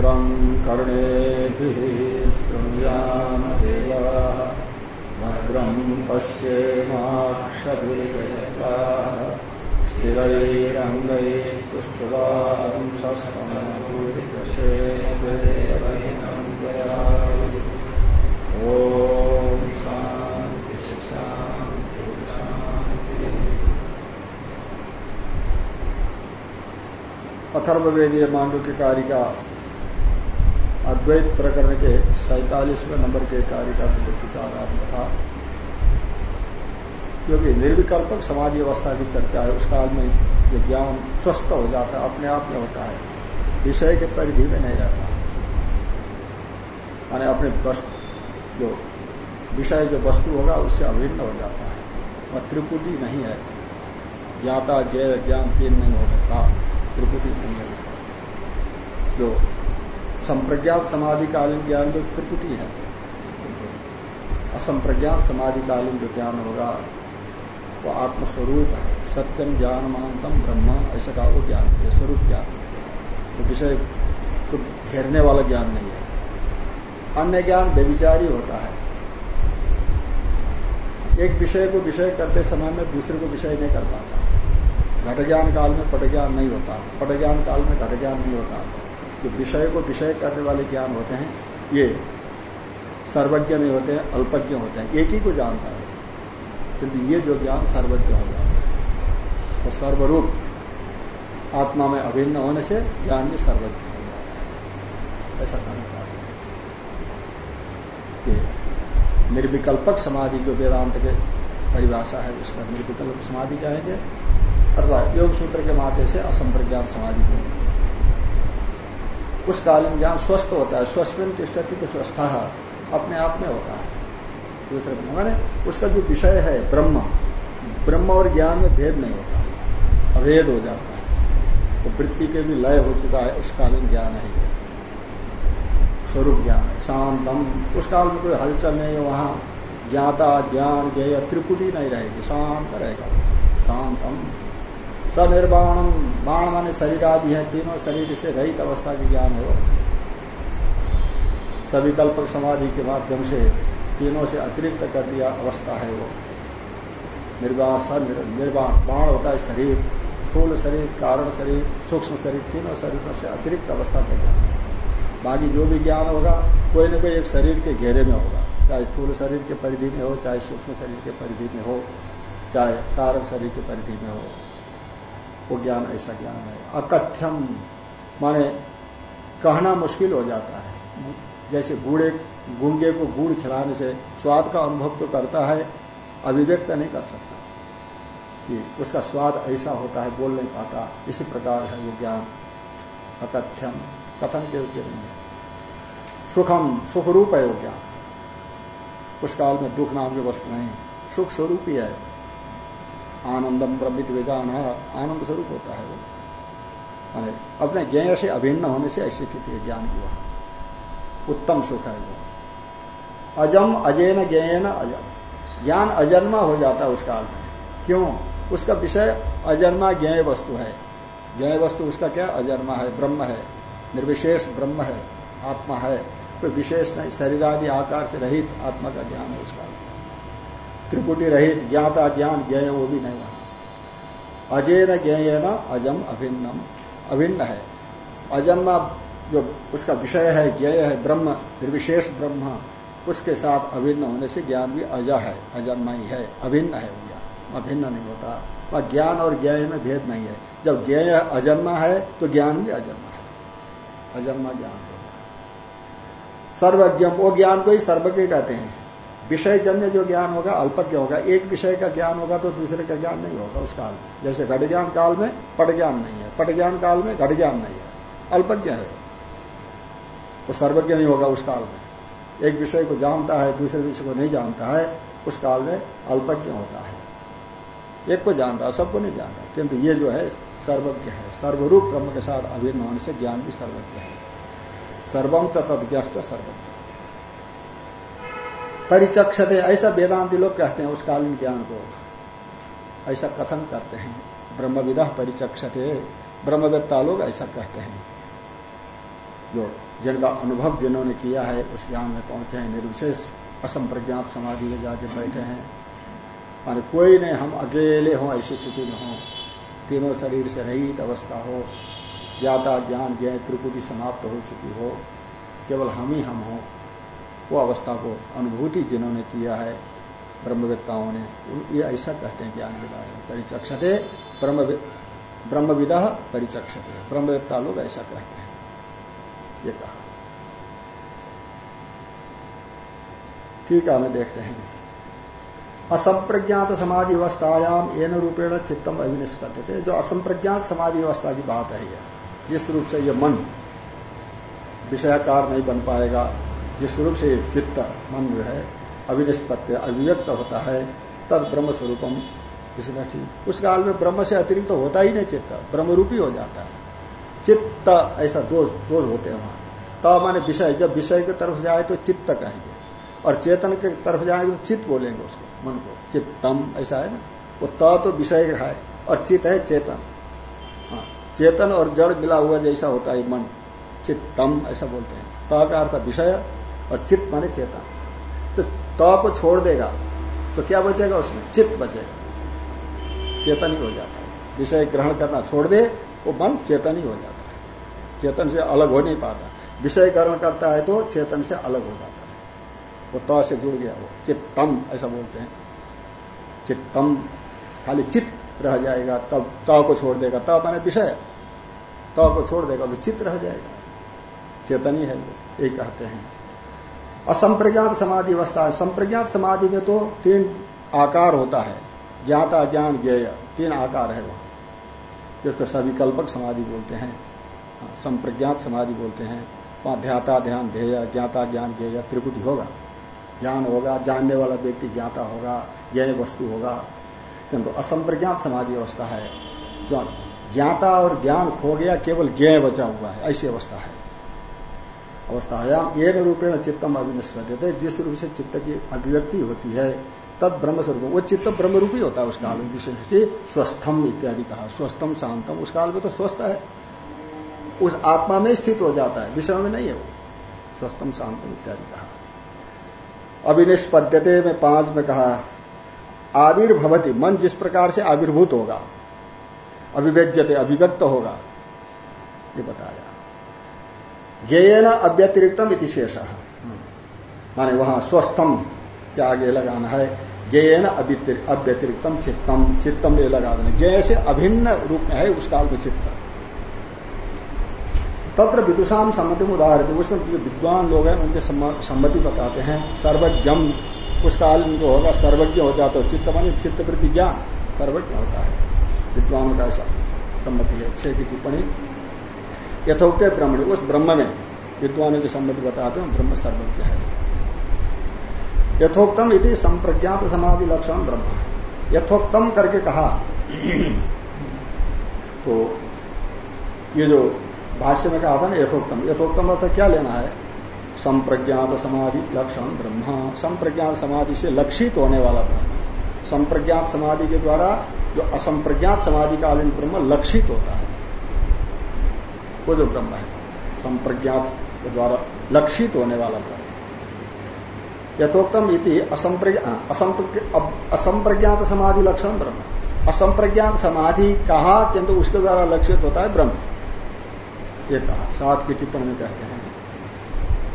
भद्रं कर्णेभिः शृणुयामदेवाः भद्रं पश्येमाक्षभिर्यत्राः स्थिरैरङ्गैस्तुष्टवांशस्तमभूरिदशेन ॐ शान्ति शान्ति शान्ति। अथर्ववेदीय मांडू कारिका अद्वैत प्रकरण के सैतालीसवें नंबर के में जो विचार आरंभ था। क्योंकि निर्विकल्पक समाधि अवस्था की चर्चा है, उस काल में जो ज्ञान स्वस्थ हो जाता है, अपने आप में होता है, विषय के परिधि में नहीं रहता। माने अपने जो विषय जो वस्तु होगा, उससे अभिन्न हो जाता है। वह त्रिपुटी नहीं है। ज्ञाता ज्ञ ज्ञान तीन नहीं हो सकता। त्रिपुटी नहीं है उसका। जो संप्रज्ञात समाधिकालीन ज्ञान जो त्रिपुटी है। असंप्रज्ञात समाधिकालीन जो ज्ञान होगा, वो आत्मस्वरूप है। सत्यम ज्ञान मानतम ब्रह्म, ऐसा का वो ज्ञान है स्वरूप ज्ञान। तो विषय को घेरने वाला ज्ञान नहीं है। अन्य ज्ञान बेविचारी होता है। एक विषय को विषय करते समय में दूसरे को विषय नहीं कर पाता। घट ज्ञान काल में पट ज्ञान नहीं होता। पट ज्ञान काल में घट ज्ञान नहीं होता। जो विषय को विषय करने वाले ज्ञान होते हैं, ये सर्वज्ञ नहीं होते हैं, अल्पज्ञ होते हैं, एक ही को जानता है। किंतु ये जो ज्ञान सर्वज्ञ हो जाता है तो सर्वरूप आत्मा में अभिन्न होने से ज्ञान भी सर्वज्ञ हो जाता है। ऐसा कहना चाहते हैं। निर्विकल्पक समाधि जो वेदांत के परिभाषा है, उसका निर्विकल्प समाधि कहेंगे, अथवा योग सूत्र के माध्यम से असंप्रज्ञान समाधि को उस कालीन ज्ञान स्वस्थ होता है, स्वस्थ तिष्ठती तो स्वस्थ अपने आप में होता है। दूसरे माने उसका जो विषय है ब्रह्म ब्रह्म और ज्ञान में भेद नहीं होता, अभेद हो जाता है। तो वृत्ति के भी लय हो चुका है, उस कालीन ज्ञान है। स्वरूप ज्ञान है, शांतम। उस काल में कोई हलचल नहीं है, वहाँ ज्ञाता, ज्ञान, ज्ञेय त्रिपुटी नहीं रहेगी, शांत रहेगा। शांतम। सनिर्वाणम बाण माने शरीर आदि है, तीनों शरीर से रहित अवस्था की ज्ञान हो। सभी कल्पक समाधि के माध्यम से तीनों से अतिरिक्त कर दिया अवस्था है वो। निर्वाण निर्वाण, बाण होता है शरीर थूल शरीर, कारण शरीर, सूक्ष्म शरीर, तीनों शरीरों से अतिरिक्त अवस्था का ज्ञान। बाकी जो भी ज्ञान होगा, कोई न कोई एक शरीर के घेरे में होगा। चाहे स्थूल शरीर के परिधि में हो, चाहे सूक्ष्म शरीर के परिधि में हो, चाहे कारण शरीर के परिधि में हो। वो ज्ञान, ऐसा ज्ञान है। अकथ्यम, माने कहना मुश्किल हो जाता है। जैसे बूढ़े, गुंगे को गुड़ खिलाने से स्वाद का अनुभव तो करता है, अभिव्यक्त नहीं कर सकता। कि उसका स्वाद ऐसा होता है, बोल नहीं पाता। इसी प्रकार है वो ज्ञान। अकथ्यम, कथन के योग्य नहीं है सुखम सुख रूप है वो ज्ञान। उस काल में दुख नाम की वस्तु नहीं। सुख स्वरूप ही है। आनंदम ब्रह्मित वेजान आनंद स्वरूप होता है वो। अपने ज्ञ से अभिन्न होने से ऐसी स्थिति है, ज्ञान की वहाँ। उत्तम सुख है वो। अजम, अजैन, ज्ञेन अजम ज्ञान अजन्मा हो जाता है उस काल में। क्यों? उसका विषय अजन्मा ज्ञेय वस्तु है। ज्ञेय वस्तु उसका क्या? अजन्मा है, ब्रह्म है। निर्विशेष ब्रह्म है, आत्मा है। कोई विशेष नहीं शरीर आदि आकार से रहित आत्मा का ज्ञान है उसका त्रिपुटी रहित ज्ञाता ज्ञान ज्ञेय वो भी नहीं वहाँ अजय न ज्ञेय न अजम अभिन्नम। अभिन्न है। अजन्मा जो उसका विषय है, ज्ञेय है, ब्रह्म, निर्विशेष ब्रह्म, उसके साथ अभिन्न होने से ज्ञान भी अज है अजन्मा ही है अभिन्न है ज्ञान। अभिन्न नहीं होता। वह ज्ञान और ज्ञेय में भेद नहीं है। जब ज्ञेय अजन्मा है तो ज्ञान भी अजन्मा है। अजन्मा ज्ञान। सर्वज्ञ वो ज्ञान को ही सर्वज्ञ कहते हैं। विषय जन्य जो ज्ञान होगा, अल्पज्ञ होगा। एक विषय का ज्ञान होगा तो दूसरे का ज्ञान नहीं होगा उस काल में। जैसे घट ज्ञान काल में पट ज्ञान नहीं है। पट ज्ञान काल में घट ज्ञान नहीं है। अल्पज्ञ है। वो सर्वज्ञ नहीं होगा उस काल में। एक विषय को जानता है, दूसरे विषय को नहीं जानता है, उस काल में अल्पज्ञ होता है। एक को जानता है, सबको नहीं जानता किंतु ये जो है, सर्वज्ञ है। सर्वरूप ब्रह्म के साथ अभिन्न से ज्ञान भी सर्वज्ञ है। सर्वम च तदज्ञ सर्वज्ञ। परिचक्षते, ऐसा वेदांति लोग कहते हैं उस कालीन ज्ञान को। ऐसा कथन करते हैं। ब्रह्मविदा परिचक्षते। ब्रह्मवेत्ता लोग ऐसा कहते हैं। जो जिनका अनुभव जिन्होंने किया है, उस ज्ञान में पहुँचे हैं। निर्विशेष असंप्रज्ञात समाधि में जाके बैठे हैं। माने कोई नहीं, हम अकेले हों, ऐसी स्थिति में हो। तीनों शरीर से रहित अवस्था हो। ज्ञाता ज्ञान ज्ञान त्रिपुटी समाप्त हो चुकी हो। केवल हम ही हम हो। वो अवस्था को अनुभूति जिन्होंने किया है, ब्रह्मवेत्ताओं ने, ये ऐसा कहते हैं ज्ञान के बारे में, परिचक्षते ब्रह्म ब्रह्मविद परिचक्षते। ब्रह्मवेत्ता लोग ऐसा कहते हैं, ये कहा। ठीक है, हमें देखते हैं। असंप्रज्ञात समाधि अवस्थायाम एन रूपेण चित्तम अभिनिष्पत्ति थे जो असंप्रज्ञात समाधि अवस्था की बात है यह जिस रूप से यह मन विषयाकार नहीं बन पाएगा जिस रूप से चित्त मन जो है अभिनिष्पत्ति अभिव्यक्त होता है तब ब्रह्म स्वरूपम इसमें ठीक। उस काल में ब्रह्म से अतिरिक्त तो होता ही नहीं चित्त, ब्रह्मरूपी हो जाता है। चित्त ऐसा दो दो होते हैं वहाँ। तो माने विषय, जब विषय की तरफ़ जाए तो चित्त कहेंगे। और चेतन की तरफ़ जाएँगे तो चित्त बोलेंगे उसको, मन को। चित्तम, ऐसा है ना? वो त तो विषय है और चित्त है चेतन। हाँ चेतन और जड़ मिला हुआ जैसा होता है मन। चित्तम, ऐसा बोलते हैं। त का अर्थ विषय और चित्त माने चेतन। तो त को छोड़ देगा तो क्या बचेगा उसमें? चित्त बचेगा। चेतन ही हो जाता है। विषय ग्रहण करना छोड़ दे, वो मन चेतन ही हो जाता है। चेतन से अलग हो नहीं पाता। विषय ग्रहण करता है तो चेतन से अलग हो जाता है। वो त से जुड़ गया, वो चित्तम, ऐसा बोलते हैं। चित्तम, खाली चित्त रह जाएगा, तब त को छोड़ देगा। तब माने विषय। त को छोड़ देगा तो चित्त रह जाएगा। चेतनी है वो यही कहते हैं। असंप्रज्ञात समाधि अवस्था है। संप्रज्ञात समाधि में तो तीन आकार होता है। ज्ञाता ज्ञान ज्ञेय तीन आकार है वहाँ। जिसको सविकल्पक समाधि बोलते हैं। हाँ, संप्रज्ञात समाधि बोलते हैं। वहाँ ध्याता ध्यान ध्येय ज्ञाता ज्ञान ज्ञेय त्रिपुटी होगा। ज्ञान होगा जानने वाला व्यक्ति ज्ञाता होगा ज्ञ वस्तु होगा। किंतु असंप्रज्ञात समाधि अवस्था है। ज्ञाता और ज्ञान खो गया केवल ज्ञ बचा हुआ है। ऐसी अवस्था है। अवस्थायाम एक रूपेण चित्तम अभिनिष्पत्ति थे। जिस रूप से चित्त की अभिव्यक्ति होती है तब ब्रह्म स्वरूप वो चित्त ब्रह्म रूपी होता है उस काल में। विशेष स्वस्थम इत्यादि कहा। स्वस्थम शांतम। उस काल में तो स्वस्थ है। उस आत्मा में स्थित हो जाता है। विषय में नहीं है वो। स्वस्थम शांतम इत्यादि कहा। अभिनिष्पद्यते में पाँच में कहा, आविर्भवती। मन जिस प्रकार से आविर्भूत होगा अभिव्यज्यते अभिव्यक्त होगा, ये बताया। ज्ञेय न अव्यतिरिक्तम इति शेष। माने वहाँ स्वस्थम के आगे लगाना है। ज्ञेय न अव्यतिरिक्तम चित्तम चित्तम ये लगा देना। ज्ञेय से अभिन्न रूप में है उस काल में चित्त। तत्र विदुषाम सम्मति में उदाहरण उसमें विद्वान लोग हैं, उनके सम्मति बताते हैं, सर्वज्ञम। उस काल में जो होगा, सर्वज्ञ हो जाता है। चित्त मानी चित्तवृत्ति ज्ञान। सर्वज्ञ होता है। विद्वानों का ऐसा सम्मति है। छह की टिप्पणी यथोक्त ब्रह्मण, उस ब्रह्म में विद्वानों की सम्मति बताते हैं ब्रह्म सर्वज्ञ है। यथोक्तम यदि संप्रज्ञात समाधि लक्षण ब्रह्म। यथोक्तम करके कहा तो ये जो भाष्य में कहा था ना, यथोक्तम यथोक्तम अर्थ क्या लेना है? संप्रज्ञात समाधि लक्षण ब्रह्म। संप्रज्ञात समाधि से लक्षित होने वाला ब्रह्म। संप्रज्ञात समाधि के द्वारा जो असंप्रज्ञात समाधि कालीन ब्रह्म लक्षित होता है। वो जो ब्रह्म है, संप्रज्ञात के द्वारा लक्षित होने वाला ब्रह्म। यथोक्तम इति असंप्रज्ञात समाधि लक्षण ब्रह्म। असंप्रज्ञात समाधि कहा किंतु उसके द्वारा लक्षित होता है ब्रह्म। ये कहा, सात की टिप्पणी में कहते हैं।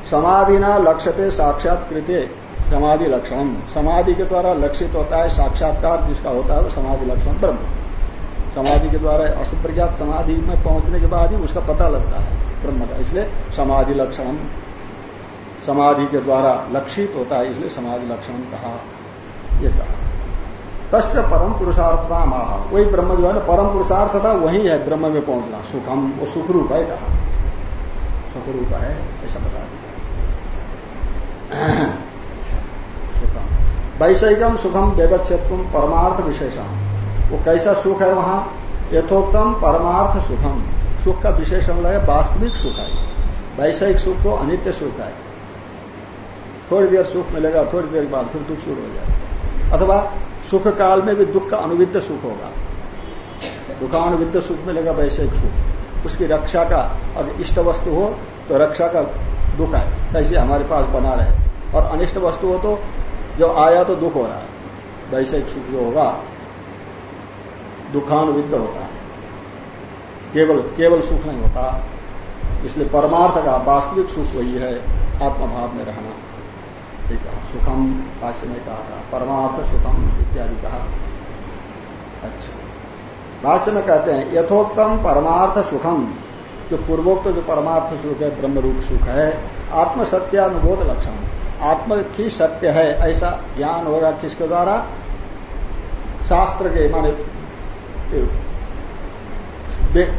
समाधि न लक्ष्यते साक्षात कृत्य समाधि लक्षण समाधि के द्वारा लक्षित होता है साक्षात्कार, जिसका होता है वो समाधि लक्षण ब्रह्म। समाधि के द्वारा असुप्रज्ञात समाधि में पहुँचने के बाद ही उसका पता लगता है, ब्रह्म का। इसलिए समाधि लक्षण समाधि के द्वारा लक्षित होता है, इसलिए समाधि लक्षण कहा यह कहा। तस् परम पुरुषार्थता माह वही ब्रह्म जो है ना, परम पुरुषार्थ था, वही है ब्रह्म में पहुँचना, सुखम, वो सुखरूप है कहा। सुखरूप है, ऐसा बता दिया। अच्छा सुखम। वैषयिकम सुखम व्यवच्छेद परमार्थ विशेषण वो कैसा सुख है वहाँ? यथोक्तम परमार्थ सुखम। सुख का विशेषण लगे वास्तविक सुख है। वैषयिक सुख तो अनित्य सुख है। थोड़ी देर सुख मिलेगा, थोड़ी देर बाद फिर दुख शुरू हो जाएगा। अथवा सुख काल में भी दुख का अनुविद्ध सुख होगा। दुखानुविद्ध सुख मिलेगा वैसे एक सुख। उसकी रक्षा का अगर इष्ट वस्तु हो तो रक्षा का दुख है। कैसे हमारे पास बना रहे। और अनिष्ट वस्तु हो तो जो आया तो दुख हो रहा है। वैसे सुख जो होगा दुखानुविद्ध होता है। केवल केवल सुख नहीं होता। इसलिए परमार्थ का वास्तविक सुख वही है, आत्मभाव में रहना। सुखम, भाष्य में कहा था, परमार्थ सुखम इत्यादि कहा। अच्छा। भाष्य में कहते हैं, यथोक्तम परमार्थ सुखम, जो पूर्वोक्त जो परमार्थ सुख है ब्रह्म रूप सुख है आत्म सत्यानुबोध लक्षण। आत्म की सत्य है, ऐसा ज्ञान होगा किसके द्वारा? शास्त्र के, माने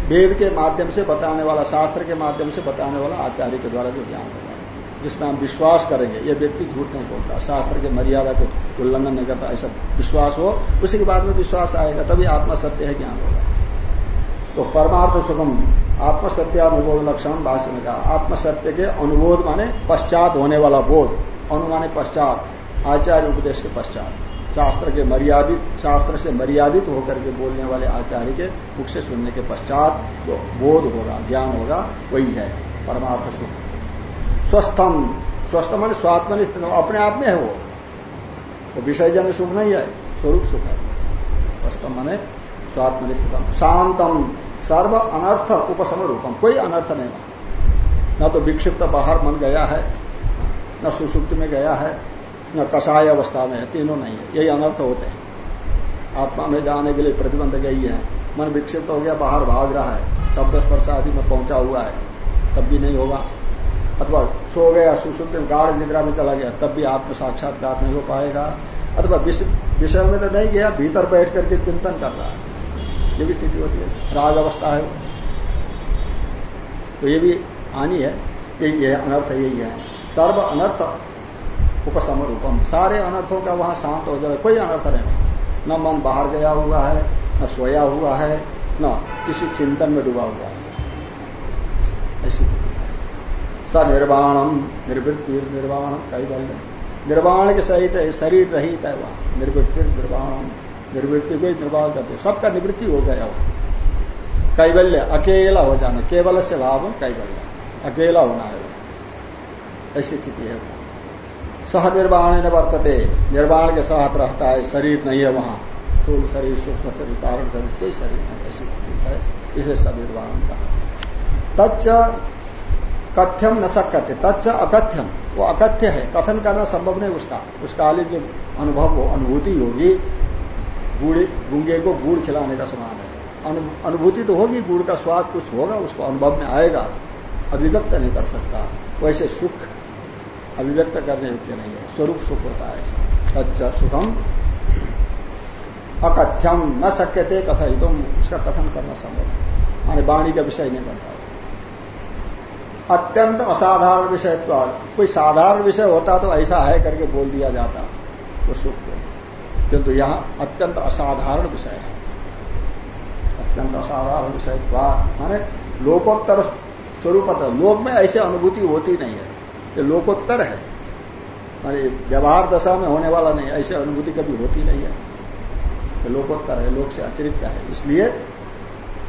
वेद के माध्यम से बताने वाला, शास्त्र के माध्यम से बताने वाला आचार्य के द्वारा जो ज्ञान होगा जिसमें हम विश्वास करेंगे, ये व्यक्ति झूठ नहीं बोलता, शास्त्र के मर्यादा को उल्लंघन नहीं करता, ऐसा विश्वास हो, उसी के बाद में विश्वास आएगा, तभी आत्मा सत्य है ज्ञान होगा। तो परमार्थ सुखम आत्मसत्यानुबोध लक्षण भाष्य में कहा, आत्मसत्य के अनुबोध माने पश्चात होने वाला बोध, अनुमाने पश्चात, आचार्य उपदेश के पश्चात। शास्त्र के मर्यादित, शास्त्र से मर्यादित होकर के बोलने वाले आचार्य के मुख से सुनने के पश्चात जो बोध होगा, ज्ञान होगा, वही है, परमार्थ सुख। स्वस्थम स्वस्थ मन स्वात्मन स्थित अपने आप में है वो। वो विषयजन सुख नहीं है, स्वरूप सुख है। स्वस्थम मने स्वात्मन स्थितम शांतम, सर्व अनर्थ उपसम रूपम, कोई अनर्थ नहीं। न तो विक्षिप्त बाहर मन गया है, न सुसुप्त में गया है न कषाय अवस्था में है, तीनों नहीं है। यही अनर्थ होते हैं। आत्मा में जाने के लिए प्रतिबंध गई है। मन विक्षिप्त हो गया, बाहर भाग रहा है। शब्द स्पर्श आदि में पहुँचा हुआ है। तब भी नहीं होगा। अथवा सो गया में गाढ़ निद्रा में चला गया, तब भी आत्म साक्षात्कार नहीं हो पाएगा। अथवा विषय में तो नहीं गया, भीतर बैठ करके चिंतन कर रहा है। ये भी स्थिति होती है। राग अवस्था है तो ये भी हानि है। यही है अनर्थ यही है। सर्व अनर्थ उपसम रूपम सारे अनर्थों का वहाँ शांत हो जाए, कोई अनर्थ नहीं। न मन बाहर गया हुआ है, न सोया हुआ है, न किसी चिंतन में डूबा हुआ है। ऐसी स निर्वाणम निर्वृत्ति निर्वाणम कैवल्य। निर्वाण के सहित है, शरीर रहित है वह। निर्वृत्ति निर्वाणम निर्वृत्ति को ही निर्वाण करते सबका निवृत्ति हो गया वो कैवल्य, अकेला हो जाना। केवल से भाव कैवल्य। अकेला होना है। ऐसी स्थिति है सह निर्वाण न वर्तते। निर्वाण के साथ रहता है, शरीर नहीं है वहाँ। थूल शरीर, सूक्ष्म शरीर, कारण शरीर, कोई शरीर नहीं, ऐसी स्थिति है। इसे सनिर्वाण कहा। तच्च कथ्यम न सकते तत्व अकथ्यम। वो अकथ्य है। कथन करना संभव नहीं उसका। उस कालीन जो अनुभव हो, अनुभूति होगी। गुड़ गुंगे को गुड़ खिलाने का समान है। अनुभूति तो होगी गुड़ का स्वाद कुछ होगा, उसको अनुभव में आएगा। अभिव्यक्त नहीं कर सकता। वैसे सुख अभिव्यक्त करने योग्य नहीं। है स्वरूप सुख होता है अच्छा सुखम अकथ्यम न सक्यते कथित उसका कथन करना संभव माने वाणी का विषय नहीं बनता। अत्यंत असाधारण विषय कोई साधारण विषय होता तो ऐसा है करके बोल दिया जाता, वो सुख को। किंतु यहाँ अत्यंत असाधारण विषय है। अत्यंत असाधारण विषय माने लोकोत्तर स्वरूप लोक में ऐसे अनुभूति होती नहीं है। ये लोकोत्तर है। माने व्यवहार दशा में होने वाला नहीं, ऐसी अनुभूति कभी होती नहीं है। ये लोकोत्तर है, लोक से अतिरिक्त है। इसलिए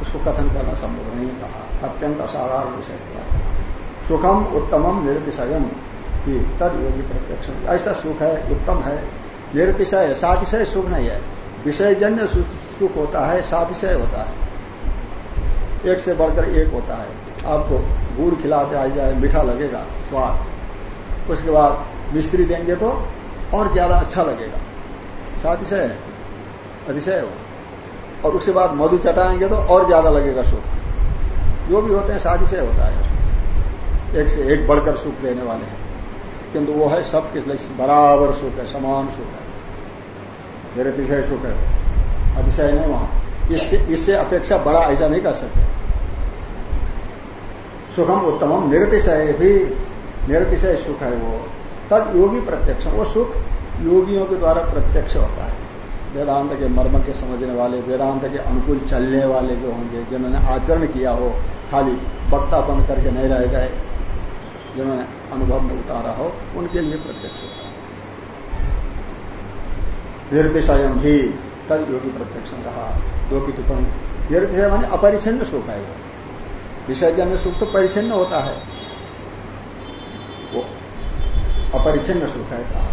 उसको कथन करना संभव नहीं कहा। अत्यंत असाधारण विषय सुखम उत्तमम निर्दिशयम कि तद योगी प्रत्यक्ष ऐसा सुख है, उत्तम है। निर्दिशय सातिशय सुख नहीं है। विषयजन्य सुख होता है, सातिशय होता है। एक से बढ़कर एक होता है। आपको गुड़ खिलाते आ जाए, मीठा लगेगा, स्वाद। उसके बाद मिस्त्री देंगे तो और ज़्यादा अच्छा लगेगा। सातिशय है अतिशय हो। और उसके बाद मधु चटाएँगे तो और ज़्यादा लगेगा सुख। जो भी होते हैं सातिशय होता है एक से एक बढ़कर सुख देने वाले हैं। किंतु वो है सब किस लिए बराबर सुख है, समान सुख है। निरतिशय सुख है। अतिशय नहीं वहाँ। इससे इससे अपेक्षा बड़ा ऐसा नहीं कर सकते। सुखम उत्तमम निरतिशय भी निरतिशय सुख है वो। तद योगी प्रत्यक्ष वो सुख योगियों के द्वारा प्रत्यक्ष होता है। वेदांत के मर्म के समझने वाले, वेदांत के अनुकूल चलने वाले जो होंगे, जिन्होंने आचरण किया हो, खाली वक्ता बन करके नहीं रह गए, जिन्होंने अनुभव में उतारा हो, उनके लिए प्रत्यक्ष होता है। निर्दिशयम ही तद योगी प्रत्यक्ष कहा दो की टिप्पणी निर्दिशय मानी अपरिचिन्न सुख है वो। विषय जन्य सुख तो परिचिन्न होता है। वो अपरिचिन्न सुख है कहा।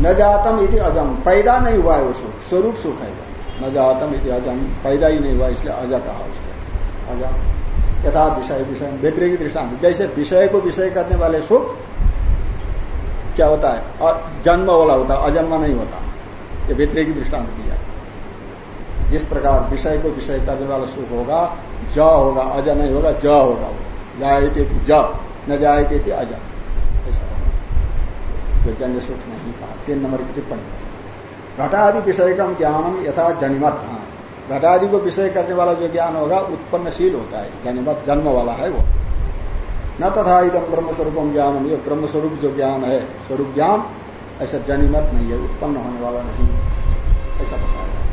न जातम यदि अजम, पैदा नहीं हुआ है वो सुख, स्वरूप सुख है न जातम यदि अजम, पैदा ही नहीं हुआ, इसलिए अज कहा उसको। अजम यथा विषय विषय व्यतिरिक दृष्टांत। जैसे विषय को विषय करने वाले सुख, क्या होता है? जन्म वाला होता है, अजन्म नहीं होता। ये व्यतिरिक दृष्टांत दिया जिस प्रकार विषय को विषय करने वाला सुख होगा, ज होगा, अज नहीं होगा, ज होगा वो। जायते ज। न जायते थी अज ऐसा जन्य सुख नहीं कहा तीन नंबर की टिप्पणी। घटादि विषय का ज्ञानम यथा जनिमत। हाँ। घटादि को विषय करने वाला जो ज्ञान होगा, उत्पन्नशील होता है। जनिमत, जन्म वाला है वो। न तथा इदम ब्रह्म स्वरूपम ज्ञान ये ब्रह्म स्वरूप जो ज्ञान है, स्वरूप ज्ञान, ऐसा जनिमत नहीं है, उत्पन्न होने वाला नहीं। ऐसा बताया।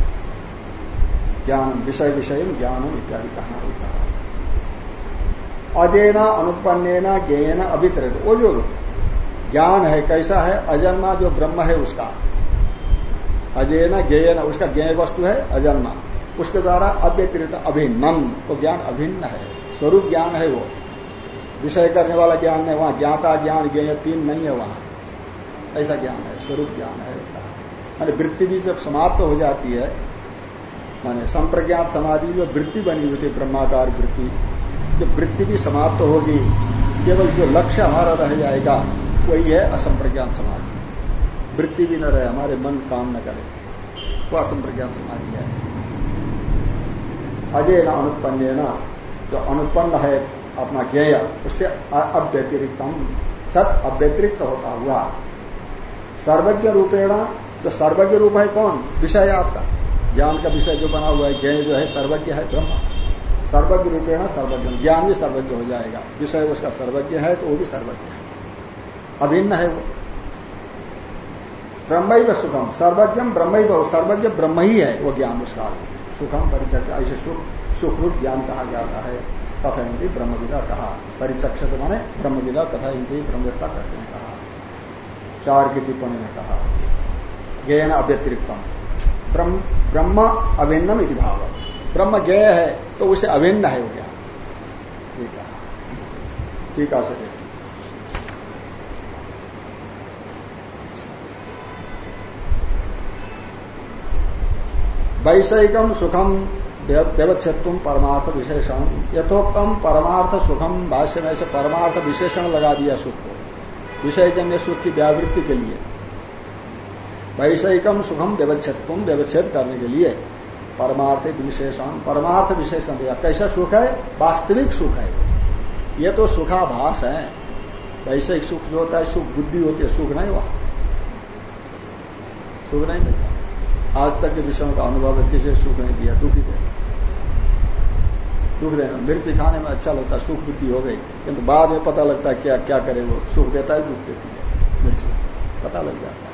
ज्ञान विषय विषय ज्ञानम इत्यादि कहना ही। कहा अजयना अनुत्पन्ना ज्ञेयना अभितरित। वो जो ज्ञान है, कैसा है? अजन्मा जो ब्रह्म है, उसका। अजयना ज्ञेयना, उसका ज्ञेय वस्तु है, अजन्मा। उसके द्वारा अव्यतिरित अभिन्नम। वो ज्ञान अभिन्न है। स्वरूप ज्ञान है वो। विषय करने वाला ज्ञान नहीं, वहाँ ज्ञाता ज्ञान, ज्ञेय तीन नहीं है वहाँ। ऐसा ज्ञान है, स्वरूप ज्ञान है। मानी वृत्ति भी जब समाप्त हो जाती है, माने संप्रज्ञात समाधि में वृत्ति बनी हुई थी, ब्रह्माकार वृत्ति। जब वृत्ति भी समाप्त होगी। केवल जो लक्ष्य हमारा रह जाएगा, वही है असंप्रज्ञान समाधि। वृत्ति भी न रहे, हमारे मन काम न करे, वो असंप्रज्ञान समाधि है। अजय न अनुत्पन्न जो अनुत्पन्न है अपना ज्ञेय, उससे अव्यतिरिक्तम, सत अव्यतिरिक्त होता हुआ। सर्वज्ञ रूपेण तो सर्वज्ञ रूप है कौन? विषय आपका। ज्ञान का विषय जो बना हुआ है ज्ञ जो है, सर्वज्ञ है ब्रह्म। सर्वज्ञ रूपेण सर्वज्ञ। ज्ञान भी सर्वज्ञ हो जाएगा। विषय उसका सर्वज्ञ है तो वो भी सर्वज्ञ है। अभिन्न है वो। ब्रह्म सुखम। सर्वज्ञम ब्रह्म सर्वज्ञ ब्रह्म ही है वो ज्ञान उसका। सुखम परिचय ऐसे सुख सुख रूप ज्ञान कहा जाता है। तथा हिंदी ब्रह्मविदा कहा। परिचक्षत माने ब्रह्मविदा तथा हिंदी ब्रह्मविदा कहते हैं कहा। चार की टिप्पणी में कहा। ज्ञान अव्यतिरिक्तम। ब्रह्म अभिन्नम इति भाव। ब्रह्म ज्ञेय है तो उसे अभिन्न है वो ज्ञान ठीक है। ठीक है वैषयिकम सुखम व्यवच्छेद परमार्थ विशेषण यथोक्तम परमार्थ सुखम भाष्य में से परमार्थ विशेषण लगा दिया सुख को। विषयजन्य सुख की व्यावृत्ति के लिए। वैषयिकम सुखम व्यवच्छेद व्यवच्छेद करने के लिए। परमार्थ विशेषण परमार्थ विशेषण दिया। कैसा सुख है? वास्तविक सुख है। ये तो सुखाभास है। वैषयिक सुख जो होता है, सुख बुद्धि होती है, सुख नहीं वहाँ। सुख नहीं मिलता। आज तक के विषयों का अनुभव है, किसी सुख नहीं दिया, दुखी देना दुख देना। मिर्ची खाने में अच्छा लगता है सुख बुद्धि हो गई। किंतु बाद में पता लगता है क्या क्या करे वो। सुख देता है, दुख देती है। मिर्ची। पता लग जाता है।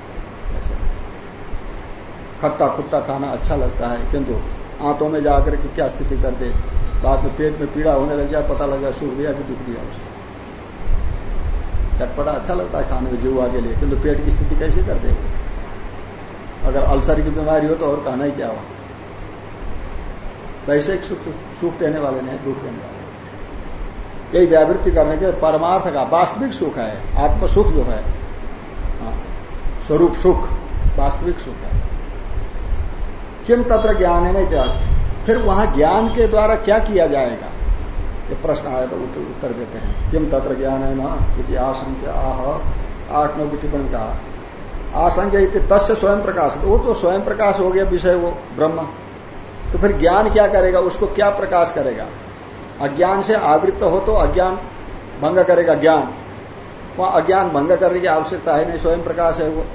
खट्टा खुट्टा खाना अच्छा लगता है किंतु आंतों में जाकर के क्या स्थिति कर दे बाद में पेट में पीड़ा होने लग जाए पता लग जाए सुख दिया कि दुख दिया उसको चटपटा अच्छा लगता है खाने में जीवा के लिए किंतु पेट की स्थिति कैसे कर देगी अगर अल्सर की बीमारी हो तो और कहना ही क्या हो वैसे सुख सुख देने वाले नहीं दुख देने वाले यही व्यावृत्ति करने के परमार्थ का वास्तविक सुख है आत्म सुख जो है हाँ, स्वरूप सुख वास्तविक सुख है। किम तत्र ज्ञान है नहीं त्याग फिर वहाँ ज्ञान के द्वारा क्या किया जाएगा? ये प्रश्न आया तो उत्तर देते हैं। किम तत्र ज्ञान है ना आशंक्य, आह आठ नौ की टिप्पणी कहा। आशंक्य तस्य स्वयं प्रकाश वो तो स्वयं प्रकाश हो गया विषय, वो ब्रह्म। तो फिर ज्ञान क्या करेगा? उसको क्या प्रकाश करेगा? अज्ञान से आवृत्त हो तो अज्ञान भंग करेगा ज्ञान। वहाँ अज्ञान भंग करने की आवश्यकता है नहीं, स्वयं प्रकाश है वो।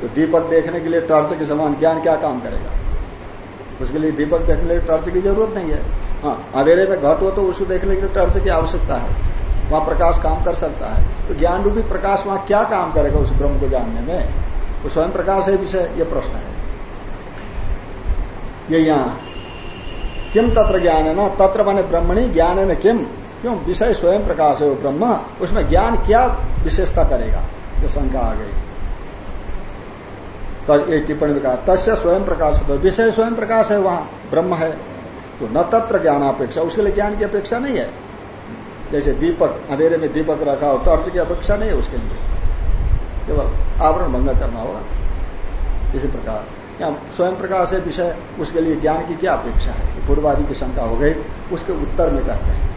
तो दीपक देखने के लिए टॉर्च के समान ज्ञान क्या काम करेगा। उसके लिए दीपक देखने के लिए टॉर्च की ज़रूरत नहीं है। हाँ अंधेरे में घट हो तो उसको देखने के लिए टॉर्च की आवश्यकता है। वहाँ प्रकाश काम कर सकता है। तो ज्ञान रूपी प्रकाश वहाँ क्या काम करेगा उस ब्रह्म को जानने में? वो स्वयं प्रकाश है विषय, ये प्रश्न है। ये यहाँ, किम तत्र ज्ञान है ना तत्र माने ब्रह्मणी ज्ञान है न किम? क्यों? विषय स्वयं प्रकाश है वो ब्रह्म। उसमें ज्ञान क्या विशेषता करेगा? ये शंका आ गई। एक टिप्पणी में कहा, तस्य स्वयं प्रकाश विषय स्वयं प्रकाश है वहाँ, ब्रह्म है। तो न तत्र ज्ञानापेक्षा उसके लिए ज्ञान की अपेक्षा नहीं है। जैसे दीपक, अंधेरे में दीपक रखा हो टॉर्च की अपेक्षा नहीं है उसके लिए। केवल आवरण भंग करना होगा। इसी प्रकार या स्वयं प्रकाश है, विषय, उसके लिए ज्ञान की क्या अपेक्षा है? पूर्वादि की शंका हो गई, उसके उत्तर में कहते हैं।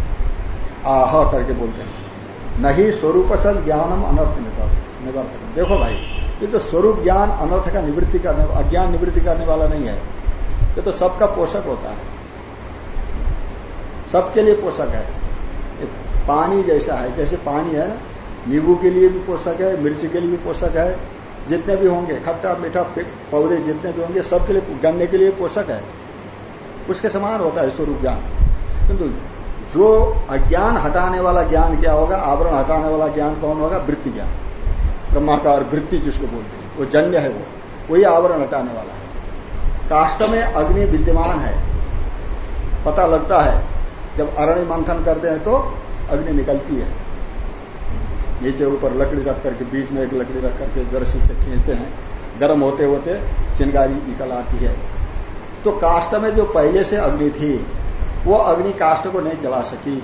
आह करके बोलते हैं नहीं स्वरूप सद ज्ञानम अनर्थ निवर्तक देखो भाई ये तो स्वरूप ज्ञान अनर्थ का निवृत्ति करने, अज्ञान निवृत्ति करने वाला नहीं है। ये तो सबका पोषक होता है। सबके लिए पोषक है। पानी जैसा है, जैसे पानी है ना, नींबू के लिए भी पोषक है, मिर्ची के लिए भी पोषक है, जितने भी होंगे, खट्टा, मीठा पौधे जितने भी होंगे, सबके लिए, गन्ने के लिए पोषक है। उसके समान होता है स्वरूप ज्ञान। किंतु जो अज्ञान हटाने वाला ज्ञान क्या होगा? आवरण हटाने वाला ज्ञान कौन होगा? वृत्ति ज्ञान। ब्रह्माकार वृत्ति जिसको बोलते हैं, वो जन्य है वो, वही आवरण हटाने वाला है। काष्ट में अग्नि विद्यमान है, पता लगता है, जब अरण्य मंथन करते हैं तो अग्नि निकलती है। नीचे ऊपर लकड़ी रख करके, बीच में एक लकड़ी रख करके गरसी से खींचते हैं, गर्म होते होते चिंगारी निकल आती है। तो काष्ट में जो पहले से अग्नि थी, वो अग्नि काष्ट को नहीं जला सकी।